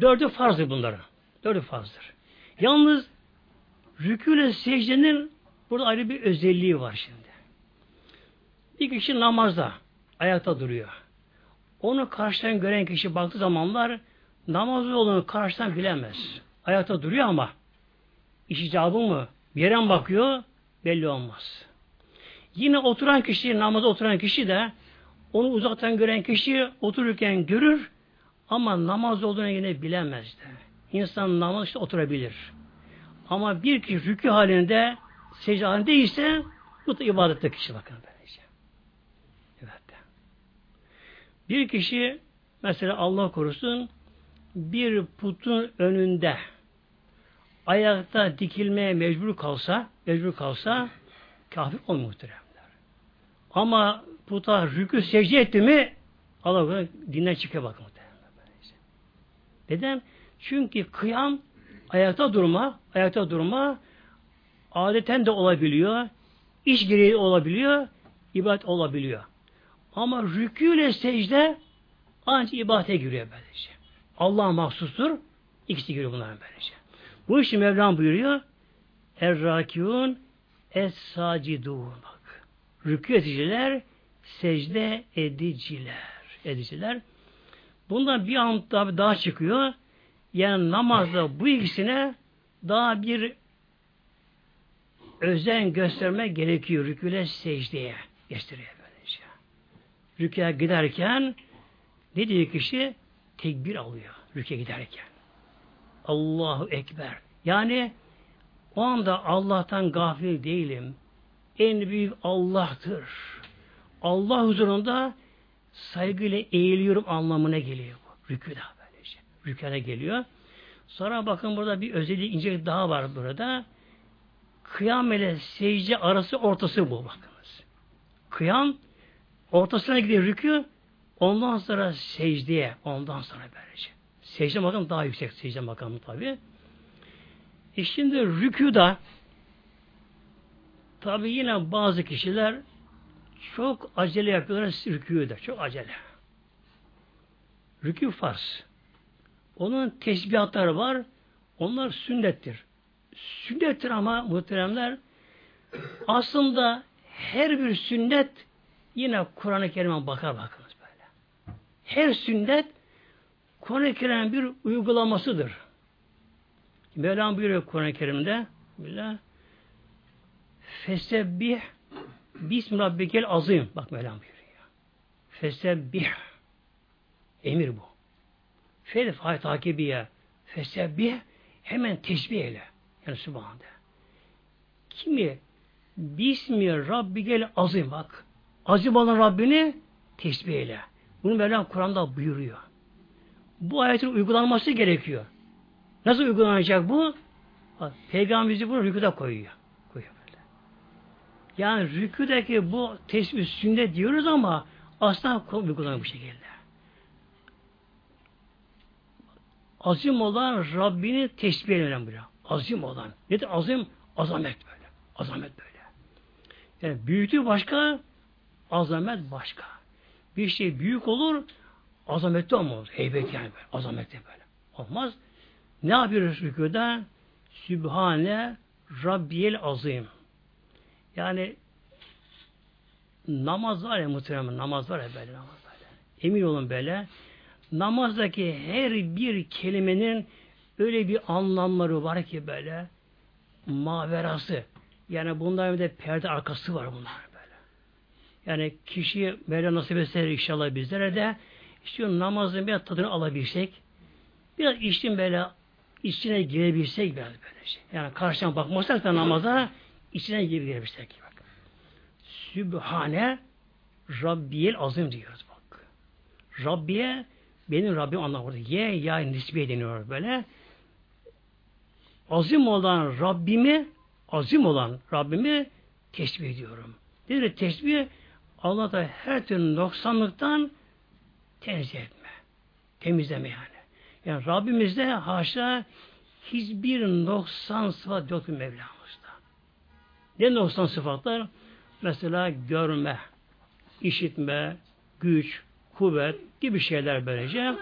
Dördü farzdır bunların. Dördü farzdır. Yalnız rükû ile secdenin burada ayrı bir özelliği var şimdi. Bir kişi namazda ayakta duruyor. Onu karşıdan gören kişi baktığı zamanlar namazı olduğunu karşıdan bilemez. Ayakta duruyor ama iş icabı mı? Bir yere bakıyor? Belli olmaz. Yine oturan kişi, namaza oturan kişi de onu uzaktan gören kişi otururken görür ama namaz olduğunu yine bilemez de. İnsan namaz işte oturabilir. Ama bir kişi rükü halinde secde halindeyse bu da ibadette kişi bakın böylece. Evet. Bir kişi mesela Allah korusun bir putun önünde ayakta dikilmeye mecbur kalsa, mecbur kalsa kafir olmuyor muhteremler. Ama puta rükü secde etti mi Allah dinden çıkıyor bakın. Neden? Çünkü kıyam ayakta durma, ayakta durma adeten de olabiliyor, iş gereği olabiliyor, ibadet olabiliyor. Ama rükû ile secde ancak ibadete giriyor böylece. Allah mahsustur. İkisi giriyor bunların böylece. Bu işi Mevlam buyuruyor. Er-Rakiun Es-Sacidun. Bak. Rükû ediciler, secde ediciler. Ediciler. Bundan bir an daha, daha çıkıyor. Yani namazda bu ikisine daha bir özen gösterme gerekiyor. Rüküle secdeye böylece. Rüküye giderken ne diyor kişi? Tekbir alıyor. Rüküye giderken. Allahu Ekber. Yani o anda Allah'tan gafil değilim. En büyük Allah'tır. Allah huzurunda saygıyla eğiliyorum anlamına geliyor bu. Rüküda böylece. Rüküda geliyor. Sonra bakın burada bir özellik ince daha var burada. Kıyam ile secde arası ortası bu bakınız. Kıyam ortasına gidiyor rükü ondan sonra secdeye ondan sonra böylece. Secde makamı daha yüksek secde makamı tabi. E şimdi rüküda tabi yine bazı kişiler çok acele yapıyorlar rüküde. Çok acele. Rükü farz. Onun tesbihatları var. Onlar sünnettir sünnettir ama muhteremler aslında her bir sünnet yine Kur'an-ı Kerim'e bakar bakınız böyle. Her sünnet Kur'an-ı Kerim'in bir uygulamasıdır. Mevlam buyuruyor Kur'an-ı Kerim'de Billah Fesebbih Bism Rabbikel azim. Bak Mevlam buyuruyor. Fesebbih Emir bu. Fel fay takibiye Fesebbih hemen tesbih eyle. Yani Sübhan'da. Kimi Bismi Rabbi gel azim bak. Azim olan Rabbini tesbih eyle. Bunu Mevlam Kur'an'da buyuruyor. Bu ayetin uygulanması gerekiyor. Nasıl uygulanacak bu? Peygamberimiz bunu rükuda koyuyor. koyuyor böyle. Yani rükudaki bu tesbih sünnet diyoruz ama aslında uygulanıyor bu şekilde. Azim olan Rabbini tesbih eden böyle. Azim olan. Nedir azim? Azamet böyle. Azamet böyle. Yani büyüklüğü başka, azamet başka. Bir şey büyük olur, azamette olmaz. Heybet yani böyle. Azamette böyle. Olmaz. Ne yapıyoruz rükuda? Sübhane Rabbiyel azim. Yani namaz var ya muhtemelen namaz var ya böyle namaz böyle. Emin olun böyle. Namazdaki her bir kelimenin öyle bir anlamları var ki böyle maverası. Yani bunların bir de perde arkası var bunlar. Yani kişi böyle nasip etse inşallah bizlere de işte namazın bir tadını alabilsek biraz işin böyle içine girebilsek biraz böyle şey. Yani karşıdan bakmasak da namaza içine girebilsek. Bak. Sübhane Rabbiyel azim diyoruz bak. Rabbiye benim Rabbim anlamında. Ye ya nisbi deniyor böyle azim olan Rabbimi azim olan Rabbimi tesbih ediyorum. Nedir tesbih? Allah'ta her türlü noksanlıktan tenzih etme. Temizleme yani. Yani Rabbimizde haşa hiçbir noksan sıfat yoktur Mevlamızda. Ne noksan sıfatlar? Mesela görme, işitme, güç, kuvvet gibi şeyler böylece.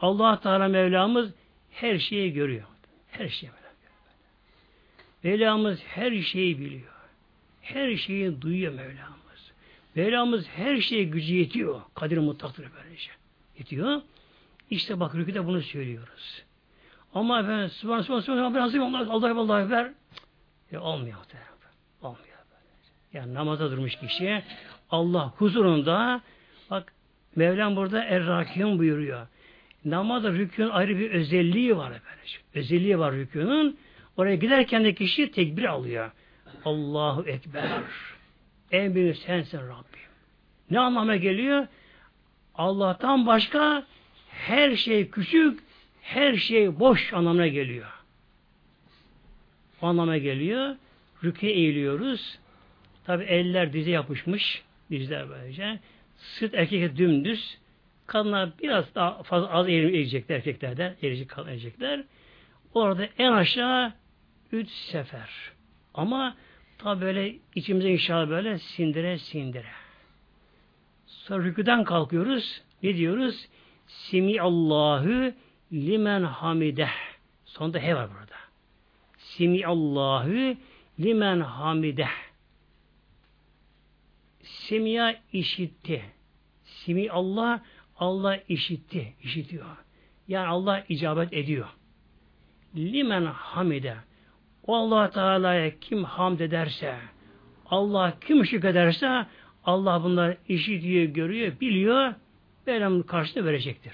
Allah Teala Mevlamız her şeyi görüyor. Her şeyi görüyor. Mevlamız her şeyi biliyor. Her şeyi duyuyor Mevlamız. Mevlamız her şeye gücü yetiyor. Kadir mutlaktır böylece. Yetiyor. İşte bak rüküde bunu söylüyoruz. Ama efendim Sübhan Sübhan Sübhan ben hazırım Allah Allah Allah ver. Ya olmuyor. Olmuyor. Yani namaza durmuş kişiye Allah huzurunda bak Mevlam burada Er-Rakiyun buyuruyor. Namazda rükûn ayrı bir özelliği var efendim. Özelliği var rükûnun. Oraya giderken de kişi tekbir alıyor. Allahu Ekber. En büyük sensin Rabbim. Ne anlama geliyor? Allah'tan başka her şey küçük, her şey boş anlamına geliyor. O anlama geliyor. Rükü eğiliyoruz. Tabi eller dize yapışmış. Dizler böylece. Sırt erkek dümdüz. Kadınlar biraz daha fazla az eğilecekler erkeklerden. Eğilecek eğilecekler. Orada en aşağı üç sefer. Ama tabi böyle içimize inşallah böyle sindire sindire. Sonra rüküden kalkıyoruz. Ne diyoruz? Simi Allahu limen hamideh. Sonunda he var burada. Simi Allahu limen hamideh. Semiya işitti. Simi Allah Allah işitti, işitiyor. Yani Allah icabet ediyor. Limen hamide. O Allah Teala'ya kim hamd ederse, Allah kim şükrederse Allah bunları işitiyor, görüyor, biliyor. Böyle karşısında verecektir.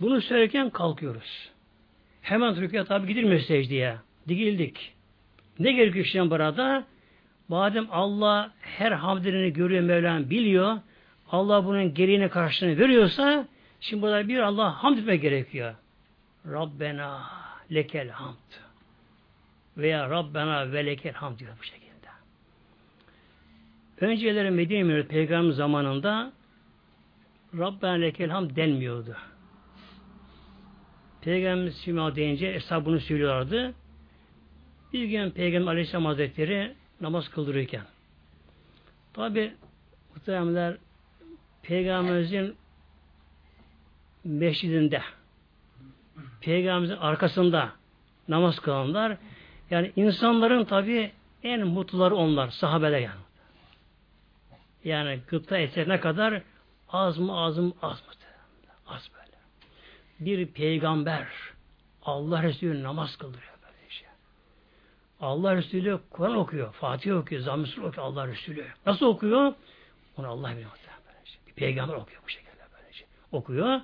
Bunu söylerken kalkıyoruz. Hemen rüküye tabi gidilmiyor secdeye. Dikildik. Ne gerekiyor şimdi burada? Madem Allah her hamdini görüyor, Mevlam biliyor, Allah bunun gereğine karşılığını veriyorsa, şimdi burada bir Allah hamd etmek gerekiyor. Rabbena lekel hamd. Veya Rabbena ve lekel hamd diyor bu şekilde. Önceleri Medine Münir Peygamber zamanında Rabbena lekel hamd denmiyordu. Peygamber Sima deyince Eshab bunu söylüyorlardı. Bir gün Peygamber Aleyhisselam Hazretleri namaz kıldırırken tabi muhtemelenler Peygamberimizin meşridinde Peygamberimizin arkasında namaz kılanlar yani insanların tabi en mutluları onlar sahabeler yani. Yani gıpta etse ne kadar az mı az mı az mı az böyle. Bir peygamber Allah Resulü namaz kıldırıyor böyle şey. Allah Resulü Kur'an okuyor, Fatih okuyor, Zamm-ı okuyor Allah Resulü. Nasıl okuyor? Onu Allah biliyor. Bir peygamber okuyor bu şekilde böylece. Okuyor.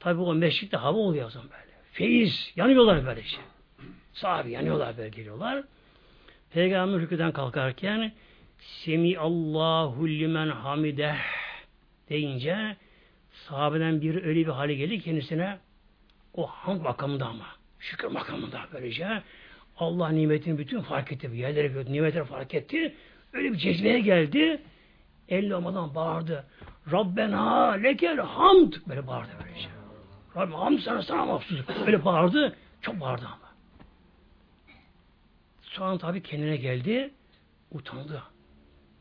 Tabi o meşritte hava oluyor o zaman böyle. Feyiz. Yanıyorlar böylece. Sahabi yanıyorlar böyle geliyorlar. Peygamber rüküden kalkarken Semi Allahu limen hamideh deyince sahabeden bir öyle bir hale geldi kendisine o hamd makamında ama şükür makamında böylece Allah nimetini bütün fark etti. Yerleri gördü, nimetleri fark etti. Öyle bir cezbeye geldi. Elle olmadan bağırdı. Rabbena lekel hamd. Böyle bağırdı böyle şey. Rabbim hamd sana sana mahsus. Böyle bağırdı. Çok bağırdı ama. Sonra tabi kendine geldi. Utandı.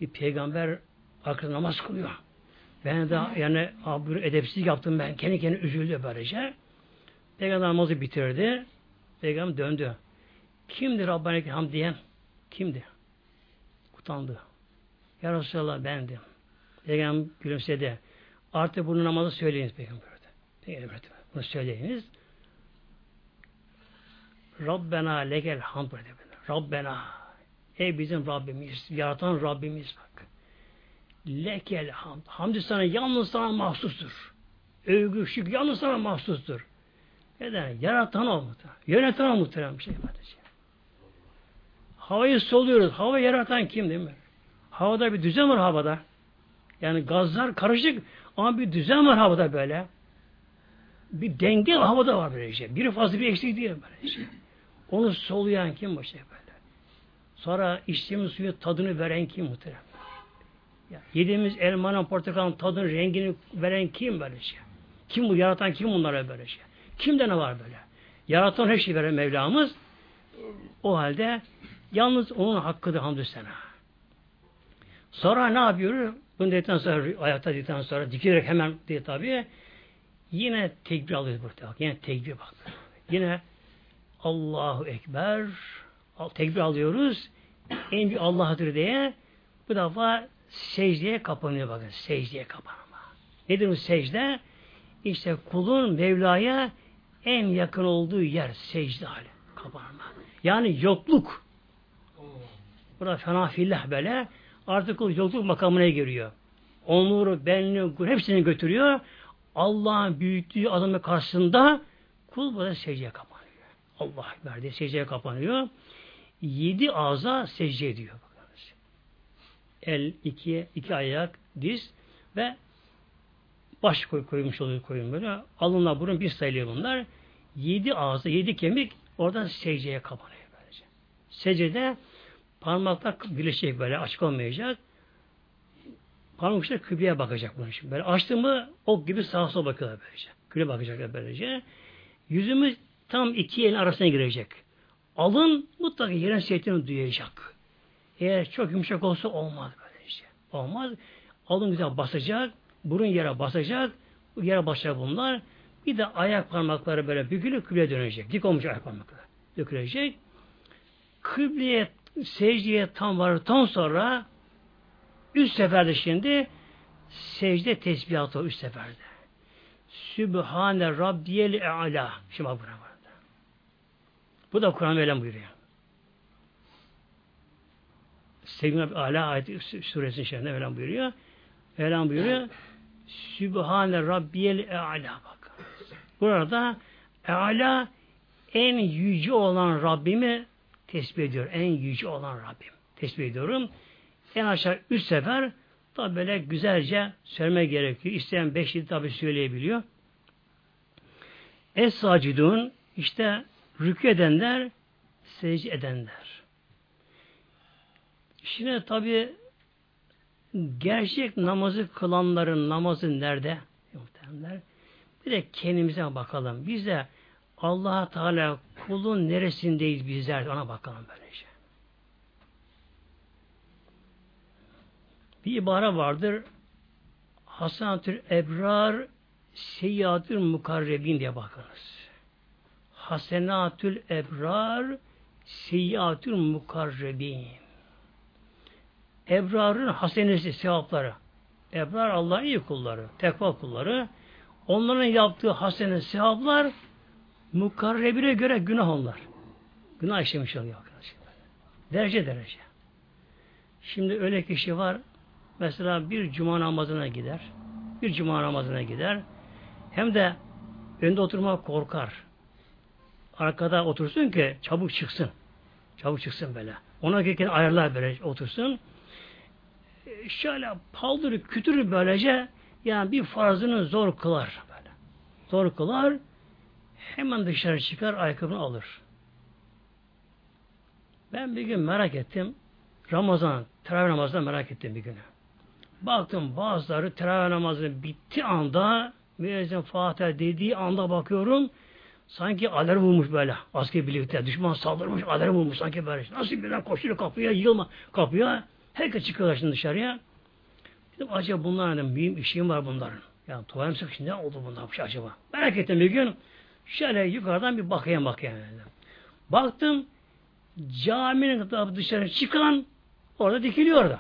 Bir peygamber arkada namaz kılıyor. Ben de yani abi edepsizlik yaptım ben. Kendi kendine üzüldü böylece. Peygamber namazı bitirdi. Peygamber döndü. Kimdi Rabbane hamd diyen? Kimdi? Utandı. Ya Resulallah bendim. Peygamber gülümsedi. Artık bunu namazı söyleyiniz Peygamber'de. Peygamber bunu söyleyiniz. Rabbena lekel hamd. Rabbena ey bizim Rabbimiz, yaratan Rabbimiz bak. Lekel hamd. Hamdü sana yalnız sana mahsustur. Övgü, şükür yalnız sana mahsustur. Neden? Yaratan o muhtemelen. Yöneten o bir şey. Kardeşim. Havayı soluyoruz. Hava yaratan kim değil mi? Havada bir düzen var havada. Yani gazlar karışık ama bir düzen var havada böyle. Bir denge havada var böyle şey. Biri fazla bir eksik değil böyle şey. Onu soluyan kim bu şey böyle. Sonra içtiğimiz suyu tadını veren kim muhterem. Ya, yediğimiz elmanın, portakalın tadını, rengini veren kim böyle şey. Kim bu? Yaratan kim bunlara böyle şey. Kimde ne var böyle? Yaratan her şeyi veren Mevlamız. O halde yalnız onun hakkıdır hamdü sana. Sonra ne yapıyor? Bunu dedikten sonra, ayakta dedikten sonra dikilerek hemen diye tabi yine tekbir alıyoruz burada. Yine tekbir bak. Yine Allahu Ekber tekbir alıyoruz. En büyük Allah'tır diye bu defa secdeye kapanıyor bakın. Secdeye kapanma. Nedir bu secde? İşte kulun Mevla'ya en yakın olduğu yer secde hali. Kapanma. Yani yokluk. Burada fena fillah böyle artık o yokluk makamına giriyor. Onuru, benliği, hepsini götürüyor. Allah'ın büyüklüğü adamı karşısında kul burada secdeye kapanıyor. Allah verdiği secdeye kapanıyor. Yedi ağza secde ediyor. El, iki, iki ayak, diz ve baş koy, koymuş oluyor koyun böyle. Alınla burun bir sayılıyor bunlar. Yedi ağza, yedi kemik oradan secdeye kapanıyor böylece. Secdede parmaklar birleşecek böyle açık olmayacak. Parmak uçları kıbleye bakacak bunun için. Böyle açtı mı ok gibi sağa sola bakıyorlar böylece. Kıble bakacaklar böylece. Yüzümüz tam iki elin arasına girecek. Alın mutlaka yerin seyretini duyacak. Eğer çok yumuşak olsa olmaz böylece. Olmaz. Alın güzel basacak. Burun yere basacak. Yere basacak bunlar. Bir de ayak parmakları böyle bükülüp kıbleye dönecek. Dik olmuş ayak parmakları. Dökülecek. Kıbleye, secdeye tam vardıktan sonra üç seferde şimdi secde tesbihatı üç seferde. Sübhane Rabbiyel E'ala. Şimdi bak buna vardı. Bu da Kur'an Mevlam buyuruyor. Sevgili Ala ayeti suresinin içerisinde Mevlam buyuruyor. Mevlam buyuruyor. Sübhane Rabbiyel E'ala bak. Burada E'ala en yüce olan Rabbimi tesbih ediyor. En yüce olan Rabbim. Tesbih ediyorum. En aşağı üç sefer tabi böyle güzelce söyleme gerekiyor. İsteyen beş yedi tabi söyleyebiliyor. Es sacidun işte rükü edenler, secde edenler. Şimdi tabi gerçek namazı kılanların namazı nerede? Muhtemelenler. Bir de kendimize bakalım. Biz de allah Teala kulun neresindeyiz bizler ona bakalım böylece. Bir ibare vardır. Hasanatül ebrar seyyatül mukarrebin diye bakınız. Hasenatül ebrar seyyatül mukarrebin. Ebrarın hasenesi, sevapları. Ebrar Allah'ın iyi kulları, tekva kulları. Onların yaptığı hasene sevaplar mukarrebine göre günah onlar. Günah işlemiş oluyor arkadaşlar. Derece derece. Şimdi öyle kişi var mesela bir cuma namazına gider. Bir cuma namazına gider. Hem de önde oturmak korkar. Arkada otursun ki çabuk çıksın. Çabuk çıksın böyle. Ona gereken ayarlar böyle otursun. Şöyle paldır kütürü böylece yani bir farzını zor kılar böyle. Zor kılar. Hemen dışarı çıkar ayakkabını alır. Ben bir gün merak ettim. Ramazan, teravih namazında merak ettim bir günü. Baktım bazıları teravih namazı bitti anda müezzin Fatiha dediği anda bakıyorum sanki alarm vurmuş böyle. Asker birlikte düşman saldırmış alarm vurmuş sanki böyle. Nasıl birden koşuyor kapıya yığılma kapıya. Herkes çıkıyorlar şimdi dışarıya. Dedim acaba bunlar ne? Mühim işim var bunların. Ya tuvalim sıkışın ne oldu bunlar şey acaba? Merak ettim bir gün. Şöyle yukarıdan bir bakayım bakayım baktım caminin dışarı çıkan orada dikiliyor da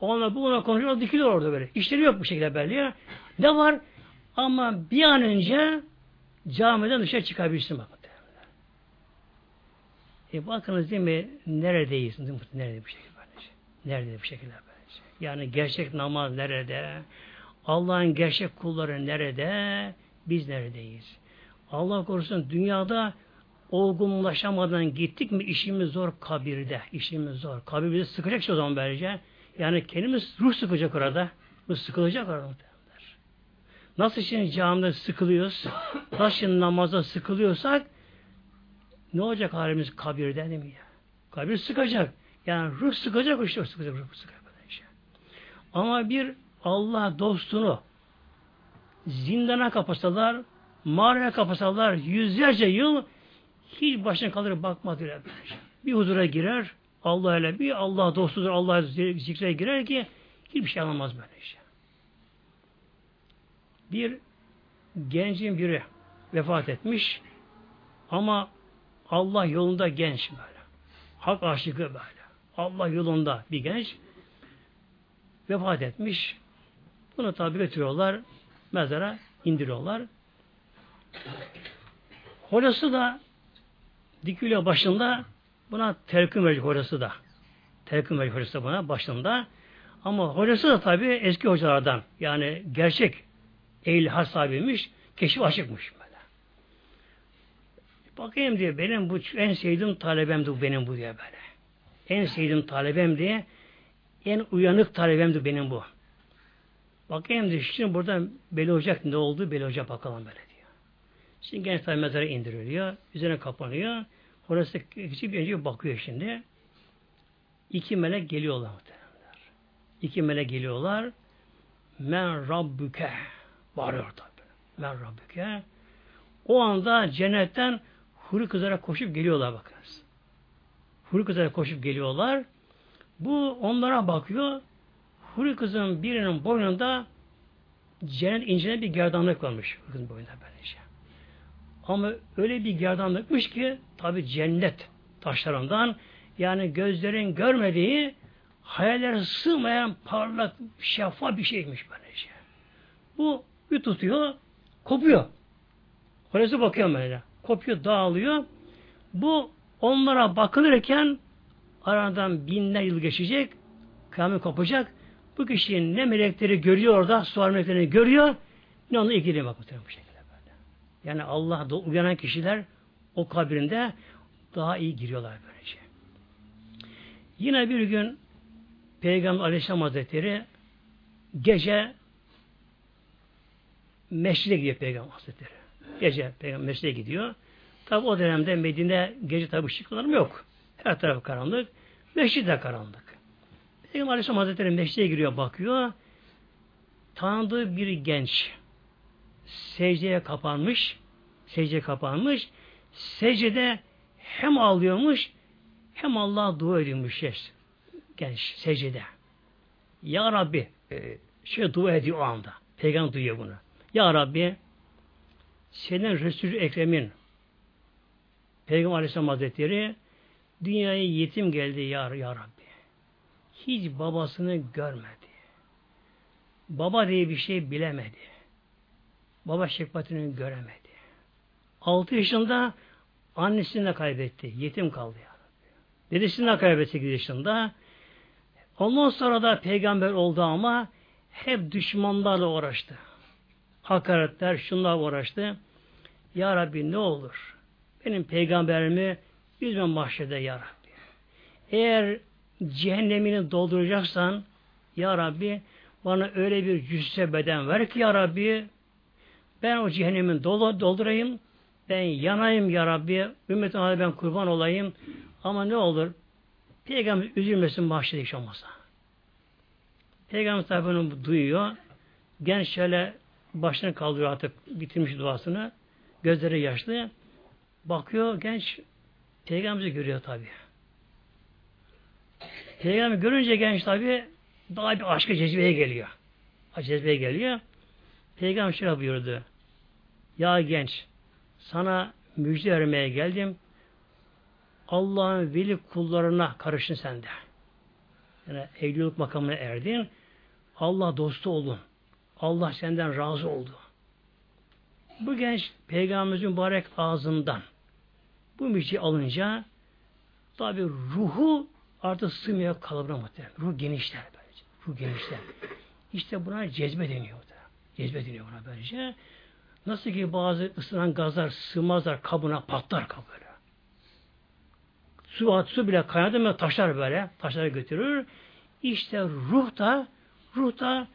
Onunla bu ona konuşuyor, dikiliyor orada böyle. İşleri yok bu şekilde belli. Ne var? Ama bir an önce camiden dışarı çıkabilirsin bak. E bakınız değil mi? Neredeyiz? Nerede bu şekilde böylece? Nerede bu şekilde böylece? Yani gerçek namaz nerede? Allah'ın gerçek kulları nerede? Biz neredeyiz? Allah korusun dünyada olgunlaşamadan gittik mi işimiz zor kabirde. İşimiz zor. Kabir bizi sıkacak o zaman böylece. Yani kendimiz ruh sıkacak orada. Ruh sıkılacak orada. Nasıl şimdi camide sıkılıyoruz, nasıl şimdi namazda sıkılıyorsak ne olacak halimiz kabirde değil mi ya? Kabir sıkacak. Yani ruh sıkacak işte sıkacak ruh sıkacak. Işte. Ama bir Allah dostunu zindana kapasalar, mağaraya kapasalar yüzlerce yıl hiç başına kalır bakmadı öyle Bir huzura girer, Allah ile bir Allah dostudur, Allah zikre girer ki hiçbir şey anlamaz böyle şey. Bir gencin biri vefat etmiş ama Allah yolunda genç böyle. Hak aşıkı böyle. Allah yolunda bir genç vefat etmiş. Bunu tabi götürüyorlar mezara indiriyorlar. Hocası da dikiliyor başında buna verecek hocası da. Verecek hocası da buna başında. Ama hocası da tabi eski hocalardan yani gerçek ehl sahibiymiş, keşif açıkmış böyle. Bakayım diye benim bu en sevdiğim talebemdi benim bu diye böyle. En sevdiğim talebem diye en uyanık talebemdi benim bu. Bakayım diye şimdi buradan belli olacak ne oldu belli olacak bakalım böyle diyor. Şimdi genç tabi mezara indiriliyor. Üzerine kapanıyor. Orası küçük bir önce bakıyor şimdi. İki melek geliyorlar. İki melek geliyorlar. Men Rabbüke bağırıyor tabi. Men Rabbüke. O anda cennetten huri kızlara koşup geliyorlar bakınız. Huri kızlara koşup geliyorlar. Bu onlara bakıyor. Huri kızın birinin boynunda cennet incine bir gerdanlık varmış. Kızın boynunda böylece. Ama öyle bir gerdanlıkmış ki tabi cennet taşlarından yani gözlerin görmediği hayaller sığmayan parlak şeffaf bir şeymiş böylece. Bu bir tutuyor kopuyor. Orası bakıyor böyle. Kopuyor dağılıyor. Bu onlara bakılırken aradan binler yıl geçecek kıyamet kopacak. Bu kişinin ne melekleri görüyor orada, sual meleklerini görüyor, ne onunla ilgili bak bu şekilde. Yani Allah'da uyanan kişiler o kabrinde daha iyi giriyorlar böylece. Yine bir gün Peygamber Aleyhisselam Hazretleri gece meşride gidiyor Peygamber Hazretleri. Gece Peygamber meşride gidiyor. Tabi o dönemde Medine gece tabi ışıklarım yok. Her taraf karanlık. Meşrid de karanlık. Peygamber Aleyhisselam Hazretleri meşriye giriyor bakıyor. Tanıdığı bir genç secdeye kapanmış secdeye kapanmış secdede hem ağlıyormuş hem Allah'a dua ediyormuş genç secdede. Ya Rabbi e, şey dua ediyor o anda. Peygamber duyuyor bunu. Ya Rabbi senin Resulü Ekrem'in Peygamber Aleyhisselam Hazretleri dünyaya yetim geldi ya, ya Rabbi hiç babasını görmedi. Baba diye bir şey bilemedi. Baba şefkatini göremedi. Altı yaşında annesini de kaybetti. Yetim kaldı ya. Dedesini de kaybetti 8 yaşında. Ondan sonra da peygamber oldu ama hep düşmanlarla uğraştı. Hakaretler, şunlar uğraştı. Ya Rabbi ne olur? Benim peygamberimi yüzme mahşede ya Rabbi. Eğer cehennemini dolduracaksan Ya Rabbi bana öyle bir cüsse beden ver ki Ya Rabbi ben o cehennemin doldurayım ben yanayım Ya Rabbi ümmetime ben kurban olayım ama ne olur Peygamber üzülmesin mahşede hiç olmasa. Peygamber tabi bunu duyuyor. Genç şöyle başını kaldırıyor artık bitirmiş duasını. Gözleri yaşlı. Bakıyor genç Peygamber'i görüyor tabi. Peygamber görünce genç tabi daha bir aşka cezbeye geliyor. Cezbeye geliyor. Peygamber şöyle buyurdu. Ya genç sana müjde vermeye geldim. Allah'ın veli kullarına karışın sen de. Yani evlilik makamına erdin. Allah dostu olun. Allah senden razı oldu. Bu genç peygamberimizin mübarek ağzından bu müjdeyi alınca tabi ruhu artık sığmıyor kalıbına muhtemelen. Ruh genişler böylece. Ruh genişler. İşte buna cezbe deniyor. Cezbe deniyor buna böylece. Nasıl ki bazı ısınan gazlar sığmazlar kabına patlar kabı böyle. Su, su bile kaynadı mı taşlar böyle. Taşları götürür. İşte ruh da ruh da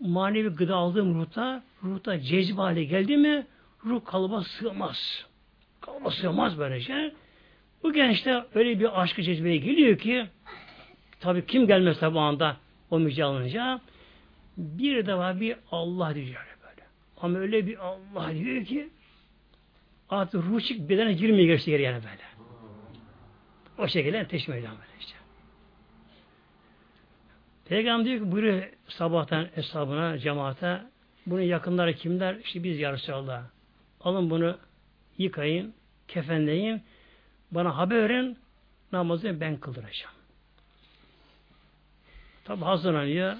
manevi gıda aldığım ruhta ruhta cezbe hale geldi mi ruh kalıba sığmaz. Kalıba sığmaz böylece. Bu gençte öyle bir aşkı cezbeye geliyor ki tabi kim gelmezse bu anda o müjde alınca bir defa bir Allah böyle. Ama öyle bir Allah diyor ki artık ruh çık bedene girmeye geçti geri yani böyle. O şekilde teşmil ediyor böyle işte. Peygamber diyor ki buyuruyor sabahtan hesabına, cemaate bunun yakınları kimler? İşte biz ya Resulallah. Alın bunu yıkayın, kefenleyin. Bana haber verin. Namazı ben kıldıracağım. Tabi hazırlanıyor.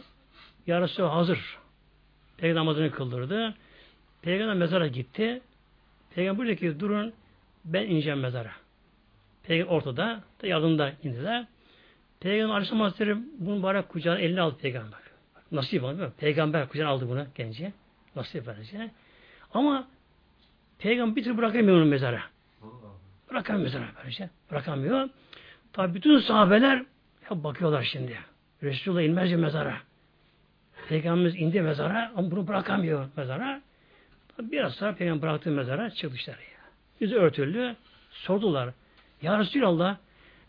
Yarısı hazır. Peygamber namazını kıldırdı. Peygamber mezara gitti. Peygamber dedi ki durun ben ineceğim mezara. Peygamber ortada, da yanında indiler. Peygamber Aleyhisselam Hazretleri bunu bari kucağına eline aldı peygamber. Nasip mi? Peygamber kucağına aldı bunu gence. Nasip böylece. Ama peygamber bir türlü bırakamıyor onu mezara. Bırakamıyor mezara böylece. Bırakamıyor. Tabi bütün sahabeler ya bakıyorlar şimdi. Resulullah inmez mezara. Peygamberimiz indi mezara ama bunu bırakamıyor mezara. Biraz sonra peygamber bıraktığı mezara çıktı dışarıya. Yüzü örtüldü. Sordular. Ya Resulallah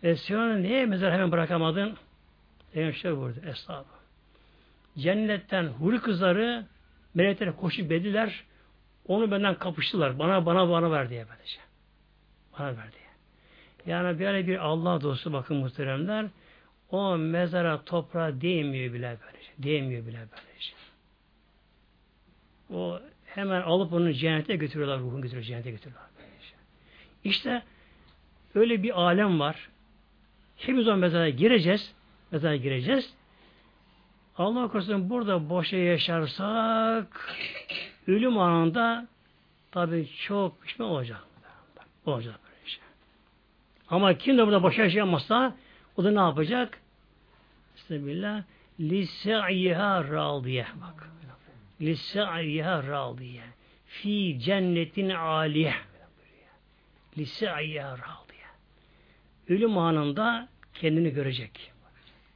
e, sen niye mezar hemen bırakamadın? Peygamber şey vurdu. Estağfurullah. Cennetten huri kızları meleklere koşup bediler. Onu benden kapıştılar. Bana bana bana ver diye böylece. Bana ver diye. Yani böyle bir Allah dostu bakın muhteremler o mezara toprağa değmiyor bile böylece. Değmiyor bile böylece. O hemen alıp onu cennete götürüyorlar. Ruhunu götürüyor. Cennete götürüyorlar. İşte öyle bir alem var. Hepimiz o mezara gireceğiz. Mezara gireceğiz. Allah korusun burada boşa yaşarsak ölüm anında tabi çok pişman olacak. Olacak böyle şey. Ama kim de burada boşa yaşayamazsa o da ne yapacak? Bismillah. Lise'yiha radiye. Bak. Lise'yiha radiye. Fi cennetin aliye. Lise'yiha radiye. Ölüm anında kendini görecek.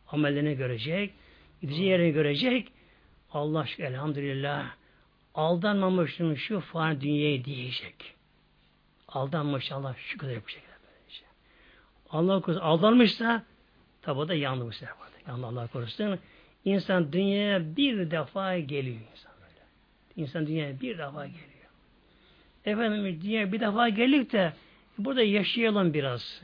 Amellerini görecek. Gideceği yerini görecek. Allah aşkına elhamdülillah aldanmamışım şu fani dünyayı diyecek. Aldanmış Allah şu kadar yapacak. Allah korusun aldanmışsa tabi da yandı bu sefer. Yandı Allah korusun. İnsan dünyaya bir defa geliyor insan. İnsan dünyaya bir defa geliyor. Efendim dünyaya bir defa geldik de burada yaşayalım biraz.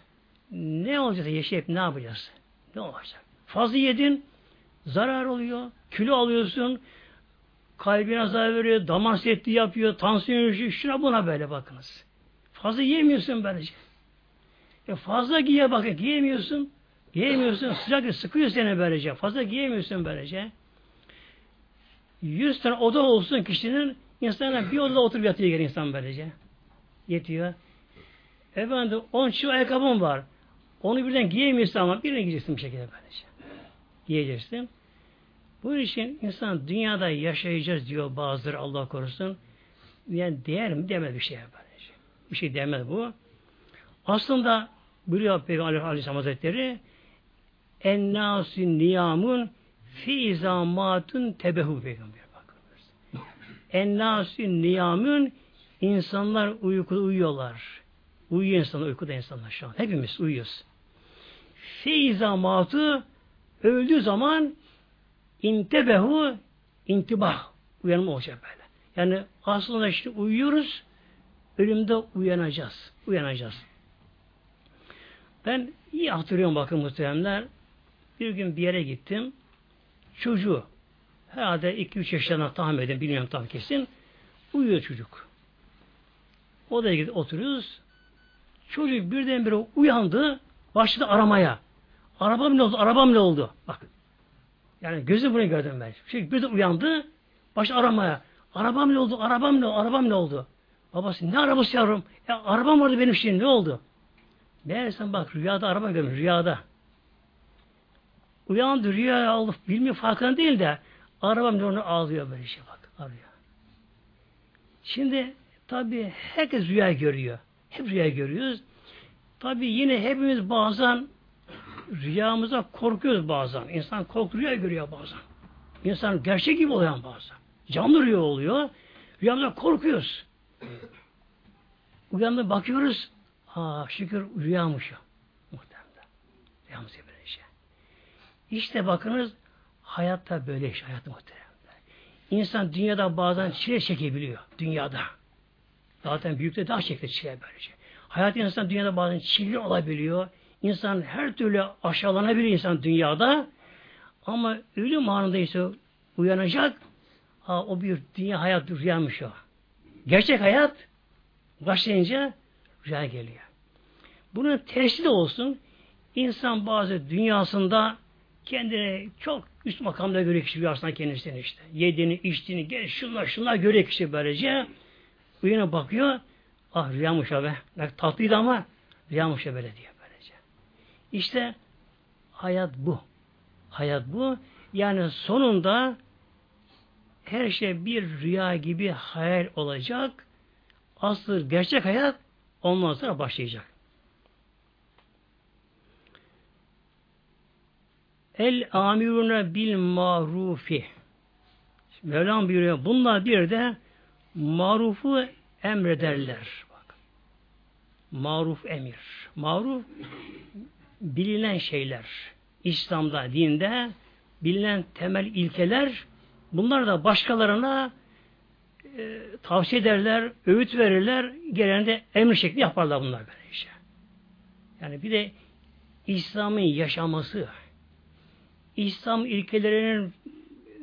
Ne olacak yaşayıp ne yapacağız? Ne olacak? Fazla yedin zarar oluyor. Kilo alıyorsun. Kalbine zarar veriyor. Damar setli yapıyor. Tansiyon. Şuna buna böyle bakınız. Fazla yiyemiyorsun böylece. E fazla giye bakın. Giyemiyorsun. Giyemiyorsun. Sıcak sıkıyor seni böylece. Fazla giyemiyorsun böylece. Yüz tane oda olsun kişinin insana bir odada oturup yatıyor geri insan böylece. Yetiyor. Efendim on çift ayakkabım var. Onu birden giyemiyorsun ama birine giyeceksin bir şekilde böylece. Giyeceksin. Bu için insan dünyada yaşayacağız diyor bazıları Allah korusun. Yani değer mi demez bir şey böylece. Bir şey demez bu. Aslında buyuruyor Peygamber Aleyhisselam Hazretleri Ennâsün niyamun fi izamatun tebehu peygamber bakınız. Ennâsün niyamun insanlar uykuda uyuyorlar. Uyuyor insanlar, uykuda insanlar şu an. Hepimiz uyuyoruz. Fi izamatı öldüğü zaman intebehu intibah uyanma olacak böyle. Yani aslında işte uyuyoruz ölümde uyanacağız. Uyanacağız. Ben iyi hatırlıyorum bakın muhteremler. Bir gün bir yere gittim. Çocuğu herhalde 2-3 yaşlarına tahmin edin bilmiyorum tam kesin. Uyuyor çocuk. Odaya gidip oturuyoruz. Çocuk birdenbire uyandı. Başladı aramaya. Arabam ne oldu? Arabam ne oldu? Bak. Yani gözü bunu gördüm ben. Şey bir de uyandı. Baş aramaya. Arabam ne oldu? Arabam ne oldu? Arabam ne oldu? Babası ne arabası yavrum? Ya arabam vardı benim şimdi ne oldu? Meğerse bak rüyada araba görmüş rüyada. Uyandı rüya aldı. Bilmiyor farkında değil de arabam onu ağlıyor böyle şey bak. Arıyor. Şimdi tabi herkes rüya görüyor. Hep rüya görüyoruz. Tabi yine hepimiz bazen rüyamıza korkuyoruz bazen. İnsan korku rüya görüyor bazen. İnsan gerçek gibi oluyor bazen. Canlı rüya oluyor. Rüyamıza korkuyoruz. Uyandı bakıyoruz. Ha şükür rüyamış o. Muhtemelen. Rüyamız şey. İşte bakınız hayatta böyle iş. Hayat muhtemelen. İnsan dünyada bazen çile çekebiliyor. Dünyada. Zaten büyükte daha çekti çile böylece. Hayat insan dünyada bazen çile olabiliyor. İnsan her türlü aşağılanabilir insan dünyada. Ama ölüm anında ise uyanacak. Ha, o bir dünya hayat rüyamış o. Gerçek hayat başlayınca rüya geliyor. Bunun tersi de olsun. İnsan bazı dünyasında kendine çok üst makamda göre kişi rüyasına kendisini işte. Yediğini, içtiğini, gel şunlar şunlar göre kişi böylece. Uyana bakıyor. Ah rüyamış abi. Tatlıydı ama rüyamış böyle diyor böylece. İşte hayat bu. Hayat bu. Yani sonunda her şey bir rüya gibi hayal olacak. Asıl gerçek hayat ondan sonra başlayacak. El amiruna bil marufi. Mevlam buyuruyor. Bunlar bir de marufu emrederler. Bak. Maruf emir. Maruf bilinen şeyler. İslam'da, dinde bilinen temel ilkeler bunlar da başkalarına e, tavsiye ederler, öğüt verirler, genelde emir şekli yaparlar bunlar böyle işte. Yani bir de İslam'ın yaşaması, İslam ilkelerinin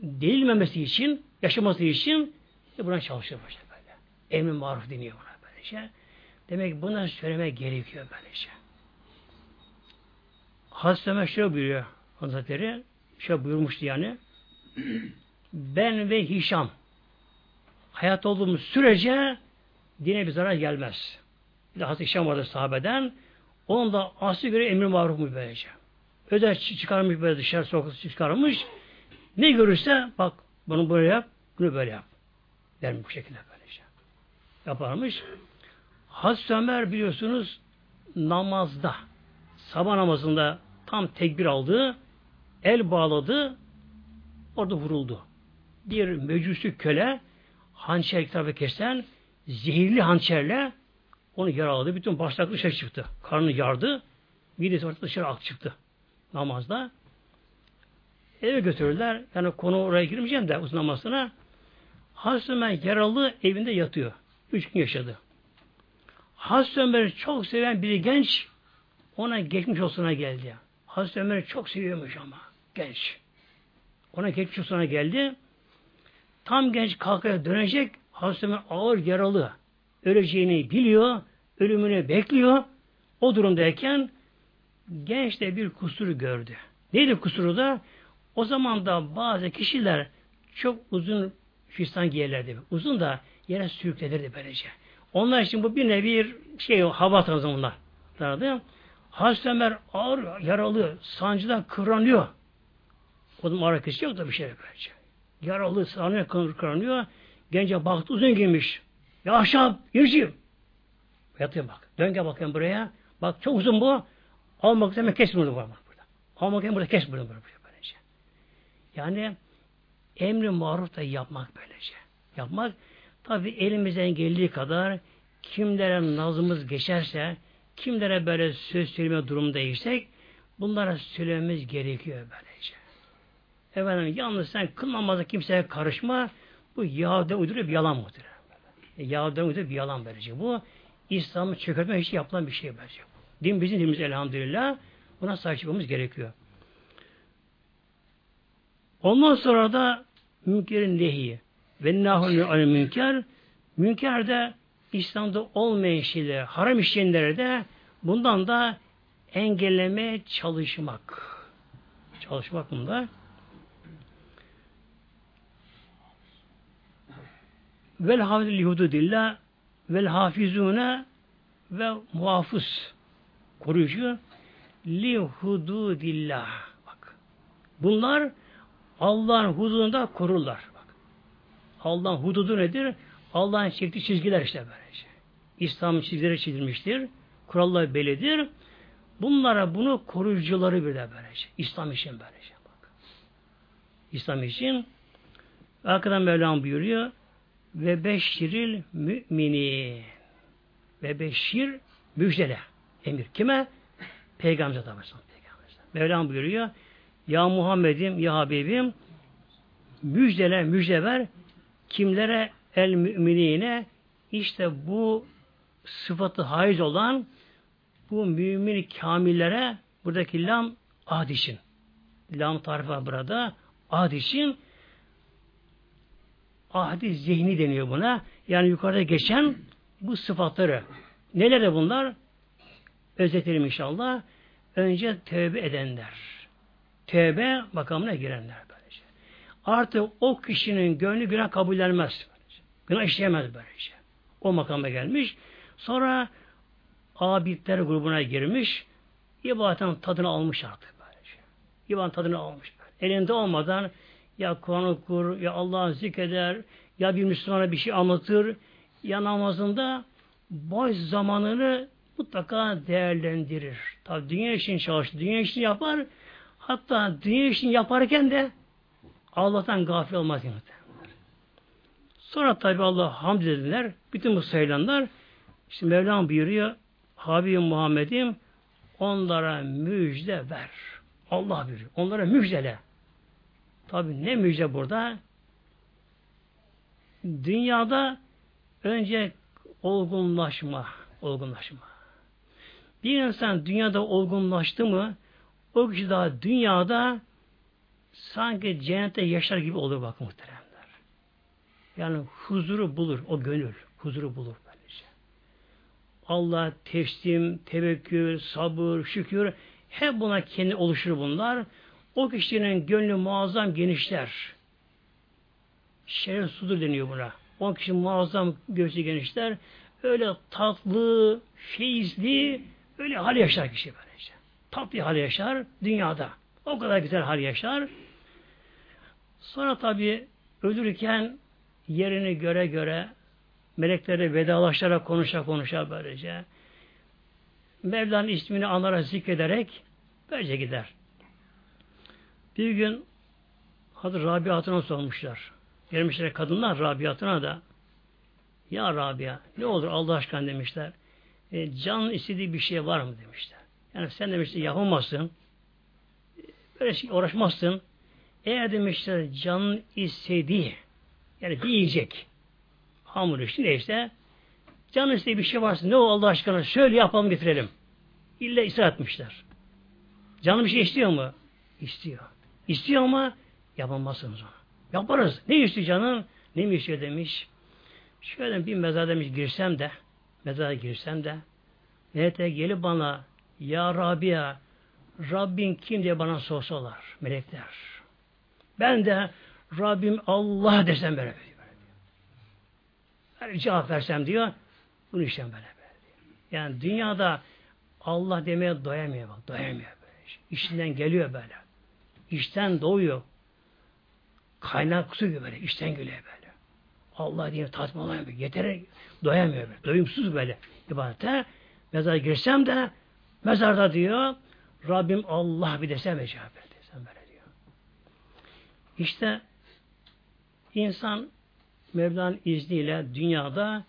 değilmemesi için, yaşaması için e buna çalışır böyle. Emri maruf deniyor buna böylece. Demek ki bunları söylemek gerekiyor böylece. Hazreti Ömer şöyle buyuruyor Hazretleri. Şöyle buyurmuştu yani. Ben ve Hişam hayat olduğumuz sürece dine bir zarar gelmez. Bir de Hazreti Hişam vardı sahabeden. Onun da aslı göre emri maruf mu böylece. Öder çıkarmış böyle dışarı sokakta çıkarmış. Ne görürse bak bunu böyle yap, bunu böyle yap. Der bu şekilde böylece. Yaparmış. Hazreti Ömer biliyorsunuz namazda sabah namazında tam tekbir aldı, el bağladı, orada vuruldu. Bir mecüsü köle hançer tarafı kesen zehirli hançerle onu yaraladı. Bütün başlaklı dışarı çıktı. Karnını yardı. Midesi ortada dışarı ak çıktı namazda. Eve götürürler. Yani konu oraya girmeyeceğim de uzun namazına. Hazreti Ömer yaralı evinde yatıyor. Üç gün yaşadı. Hazreti Ömer'i çok seven bir genç ona geçmiş olsuna geldi. Hazreti Ömer'i çok seviyormuş ama genç. Ona geçmiş olsuna geldi. Tam genç kalkaya dönecek Hazreti Ömer ağır yaralı. Öleceğini biliyor. Ölümünü bekliyor. O durumdayken genç de bir kusuru gördü. Neydi kusuru da? O zaman da bazı kişiler çok uzun fistan giyerlerdi. Uzun da yere sürüklenirdi böylece. Onlar için bu bir nevi şey hava tarzı bunlar. Hazreti Ömer ağır yaralı, sancıdan kıvranıyor. O zaman kesici yok da bir şey böylece. Yaralı, sancıdan kıvranıyor. Gence baktı uzun giymiş. Ya aşağı, yürüyeceğim. Yatıyor bak. Dön gel bakayım buraya. Bak çok uzun bu. Almak üzere kes bunu burada. Almak üzere burada kes bunu burada böylece. Yani emri maruf da yapmak böylece. Yapmak tabi elimizden geldiği kadar kimlere nazımız geçerse kimlere böyle söz söyleme durumdaysak bunlara söylememiz gerekiyor böylece. Efendim yalnız sen kıl namazda kimseye karışma bu Yahudi uyduruyor bir yalan mıdır? E, Yahudi uyduruyor bir yalan böylece. Bu İslam'ı çökertme hiç yapılan bir şey böylece. Din bizim dinimiz elhamdülillah. Buna sahip çıkmamız gerekiyor. Ondan sonra da münkerin nehi ve nahul münker münker de İslam'da olmayan şeyler, haram işleyenlere de bundan da engelleme çalışmak. Çalışmak bunda. Vel hafizul hududillah vel hafizune ve muhafız koruyucu li hududillah. Bak. Bunlar Allah'ın hududunda korurlar. Bak. Allah'ın hududu nedir? Allah'ın çektiği çizgiler işte böylece. İslam'ın çizgileri çizilmiştir. Kurallar bellidir. Bunlara bunu koruyucuları bir de böylece. İslam için böylece. Bak. İslam için arkadan Mevlam buyuruyor ve beşiril mümini ve beşir müjdele. Emir. Kime? Peygamber tabi. Mevlam buyuruyor. Ya Muhammed'im, ya Habibim müjdele, müjde ver kimlere el müminine işte bu sıfatı haiz olan bu mümin kamillere buradaki lam ahd için. lam tarifi burada. Ahd için ahdi zihni deniyor buna. Yani yukarıda geçen bu sıfatları. Neler bunlar? Özetleyelim inşallah. Önce tövbe edenler. Tövbe makamına girenler böylece. Artık o kişinin gönlü günah kabullenmez. Böylece. Günah işleyemez böylece. O makama gelmiş. Sonra abidler grubuna girmiş. İbadetin tadını almış artık böylece. İbadetin tadını almış. Böyle. Elinde olmadan ya Kur'an okur, ya Allah'ı zikreder, ya bir Müslümana bir şey anlatır, ya namazında boş zamanını mutlaka değerlendirir. Tabi dünya için çalışır, dünya için yapar. Hatta dünya için yaparken de Allah'tan gafil olmaz. Sonra tabi Allah hamd dediler. Bütün bu sayılanlar işte Mevlam buyuruyor Habibim Muhammed'im onlara müjde ver. Allah buyuruyor. Onlara müjdele. Tabi ne müjde burada? Dünyada önce olgunlaşma, olgunlaşma. Bir insan dünyada olgunlaştı mı o kişi daha dünyada sanki cennette yaşar gibi olur bak muhteremler. Yani huzuru bulur o gönül. Huzuru bulur böylece. Allah teslim, tevekkül, sabır, şükür hep buna kendi oluşur bunlar. O kişinin gönlü muazzam genişler. Şeref sudur deniyor buna. O kişi muazzam göğsü genişler. Öyle tatlı, feyizli, öyle hal yaşar kişi böylece. Tatlı hal yaşar dünyada. O kadar güzel hal yaşar. Sonra tabi ölürken yerini göre göre melekleri vedalaşarak konuşa konuşa böylece Mevla'nın ismini anlara zikrederek böylece gider. Bir gün Hazır Rabia Hatun'a sormuşlar. Gelmişler kadınlar Rabia Hatun'a da ya Rabia ne olur Allah aşkına demişler. E, canın istediği bir şey var mı demişler. Yani sen demişler yapamazsın. Böyle şey uğraşmazsın. Eğer demişler canın istediği yani bir yiyecek hamur işte neyse canın istediği bir şey varsa ne o Allah aşkına şöyle yapalım getirelim. İlla ısrar etmişler. Canın bir şey istiyor mu? İstiyor. İstiyor ama yapamazsınız onu. Yaparız. Ne istiyor canım? Ne mi istiyor demiş. Şöyle bir mezar demiş girsem de mezara girsem de melekler gelip bana Ya Rabia Rabbin kim diye bana sorsalar melekler. Ben de Rabbim Allah desem böyle. Yani cevap versem diyor bunu işlem böyle, böyle. Yani dünyada Allah demeye doyamıyor bak. Doyamıyor böyle. İşinden geliyor böyle. İşten doğuyor. Kaynak su gibi böyle. İşten geliyor böyle. Allah diye tatmin olamıyor. Yeter doyamıyor böyle. Doyumsuz böyle ibadete. Mezara girsem de mezarda diyor Rabbim Allah bir desem icap desem böyle diyor. İşte insan Mevla'nın izniyle dünyada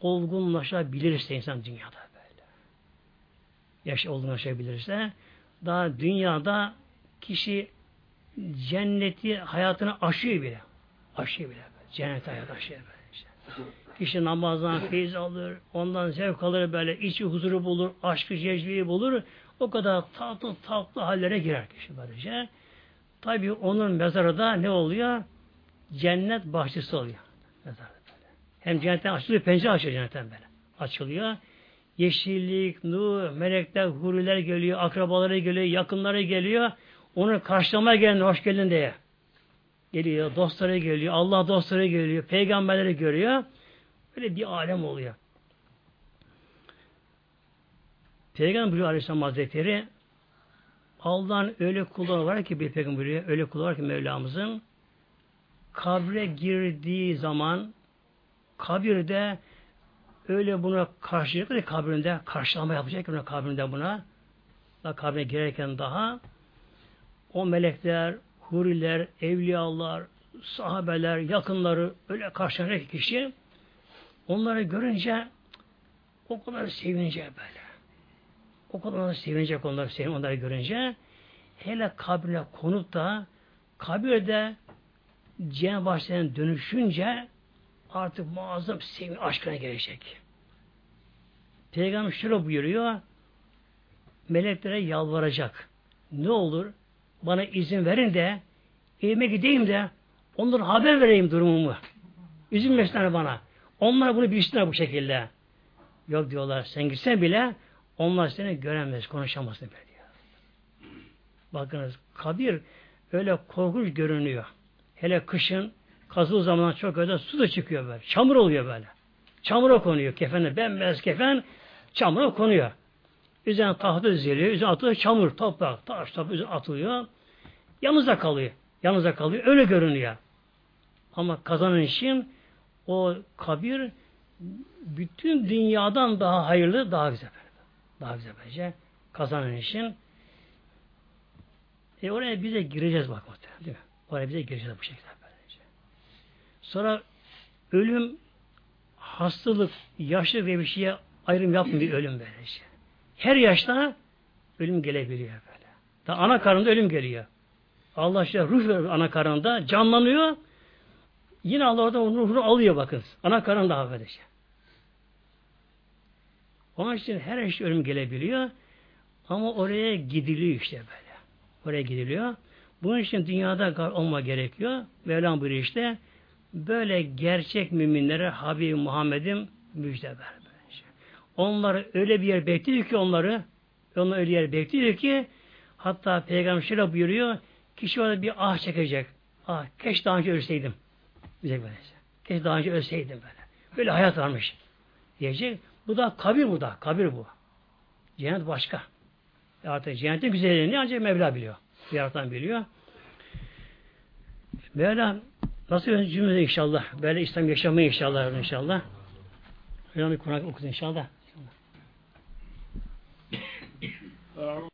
olgunlaşabilirse insan dünyada böyle. Yaş olgunlaşabilirse daha dünyada kişi cenneti hayatını aşıyor bile. Aşıyor bile. Cennet hayatı aşıyor böyle. Kişi namazdan feyiz alır, ondan zevk alır böyle, içi huzuru bulur, aşkı cezbeyi bulur. O kadar tatlı tatlı hallere girer kişi böylece. Tabi onun mezarı da ne oluyor? Cennet bahçesi oluyor. Mezarda böyle. Hem cennetten açılıyor, pencere açıyor cennetten böyle. Açılıyor. Yeşillik, nur, melekler, huriler geliyor, akrabaları geliyor, yakınları geliyor. Onu karşılamaya gelen hoş geldin diye. Geliyor, dostları geliyor, Allah dostları geliyor, peygamberleri görüyor. Böyle bir alem oluyor. Peygamber buyuruyor Aleyhisselam Hazretleri Allah'ın öyle kulları var ki bir peygamber buyuruyor, öyle kulları var ki Mevlamızın kabre girdiği zaman kabirde öyle buna karşılayacak kabrinde karşılama yapacak buna kabrinde buna da kabrine girerken daha o melekler, huriler, evliyalar, sahabeler, yakınları öyle karşılayacak kişi onları görünce o kadar sevinecek böyle. O kadar sevinecek onları, sevinecek onları görünce hele kabrine konup da kabirde Cenab-ı Hak dönüşünce artık muazzam sevgi aşkına gelecek. Peygamber şöyle buyuruyor meleklere yalvaracak. Ne olur? Bana izin verin de evime gideyim de onlara haber vereyim durumumu. Üzülmesinler bana. Onlar bunu bilsinler bu şekilde. Yok diyorlar sen gitsen bile onlar seni göremez, konuşamaz diyor. Bakınız kabir öyle korkunç görünüyor. Hele kışın kazılı zaman çok öyle su da çıkıyor böyle. Çamur oluyor böyle. Çamura konuyor kefene. Bembeyaz kefen çamura konuyor. Üzerine tahta diziliyor. Üzerine atılıyor çamur, toprak, taş, toprak üzerine atılıyor. Yalnızda kalıyor. Yalnızda kalıyor. Öyle görünüyor. Ama kazanan için o kabir bütün dünyadan daha hayırlı, daha güzel. Daha güzel bence. Kazanan için. E oraya bize gireceğiz bak değil mi? Oraya bize gireceğiz bu şekilde. Böylece. Sonra ölüm, hastalık, yaşlı ve bir şeye ayrım yapmıyor ölüm böylece. Her yaşta ölüm gelebiliyor böyle. Da ana karnında ölüm geliyor. Allah işte ruh veriyor ana karnında, canlanıyor. Yine Allah orada onun ruhunu alıyor bakın. Ana karnında affedece. Onun için her eşya ölüm gelebiliyor. Ama oraya gidiliyor işte böyle. Oraya gidiliyor. Bunun için dünyada olma gerekiyor. Mevlam buyuruyor işte böyle gerçek müminlere Habib Muhammed'im müjde ver. Onları öyle bir yer bekliyor ki onları onlar öyle yer bekliyor ki hatta Peygamber şöyle buyuruyor kişi orada bir ah çekecek. Ah keşke daha önce ölseydim. Diyecek böyle. Keşke daha önce ölseydim böyle. Böyle hayat varmış. Diyecek. Bu da kabir bu da. Kabir bu. Cennet başka. Artık cennetin güzelliğini ancak Mevla biliyor. Yaratan biliyor. Mevla nasıl cümle inşallah. Böyle İslam yaşamayı inşallah inşallah. Hocam bir Kur'an okudun inşallah. İnşallah.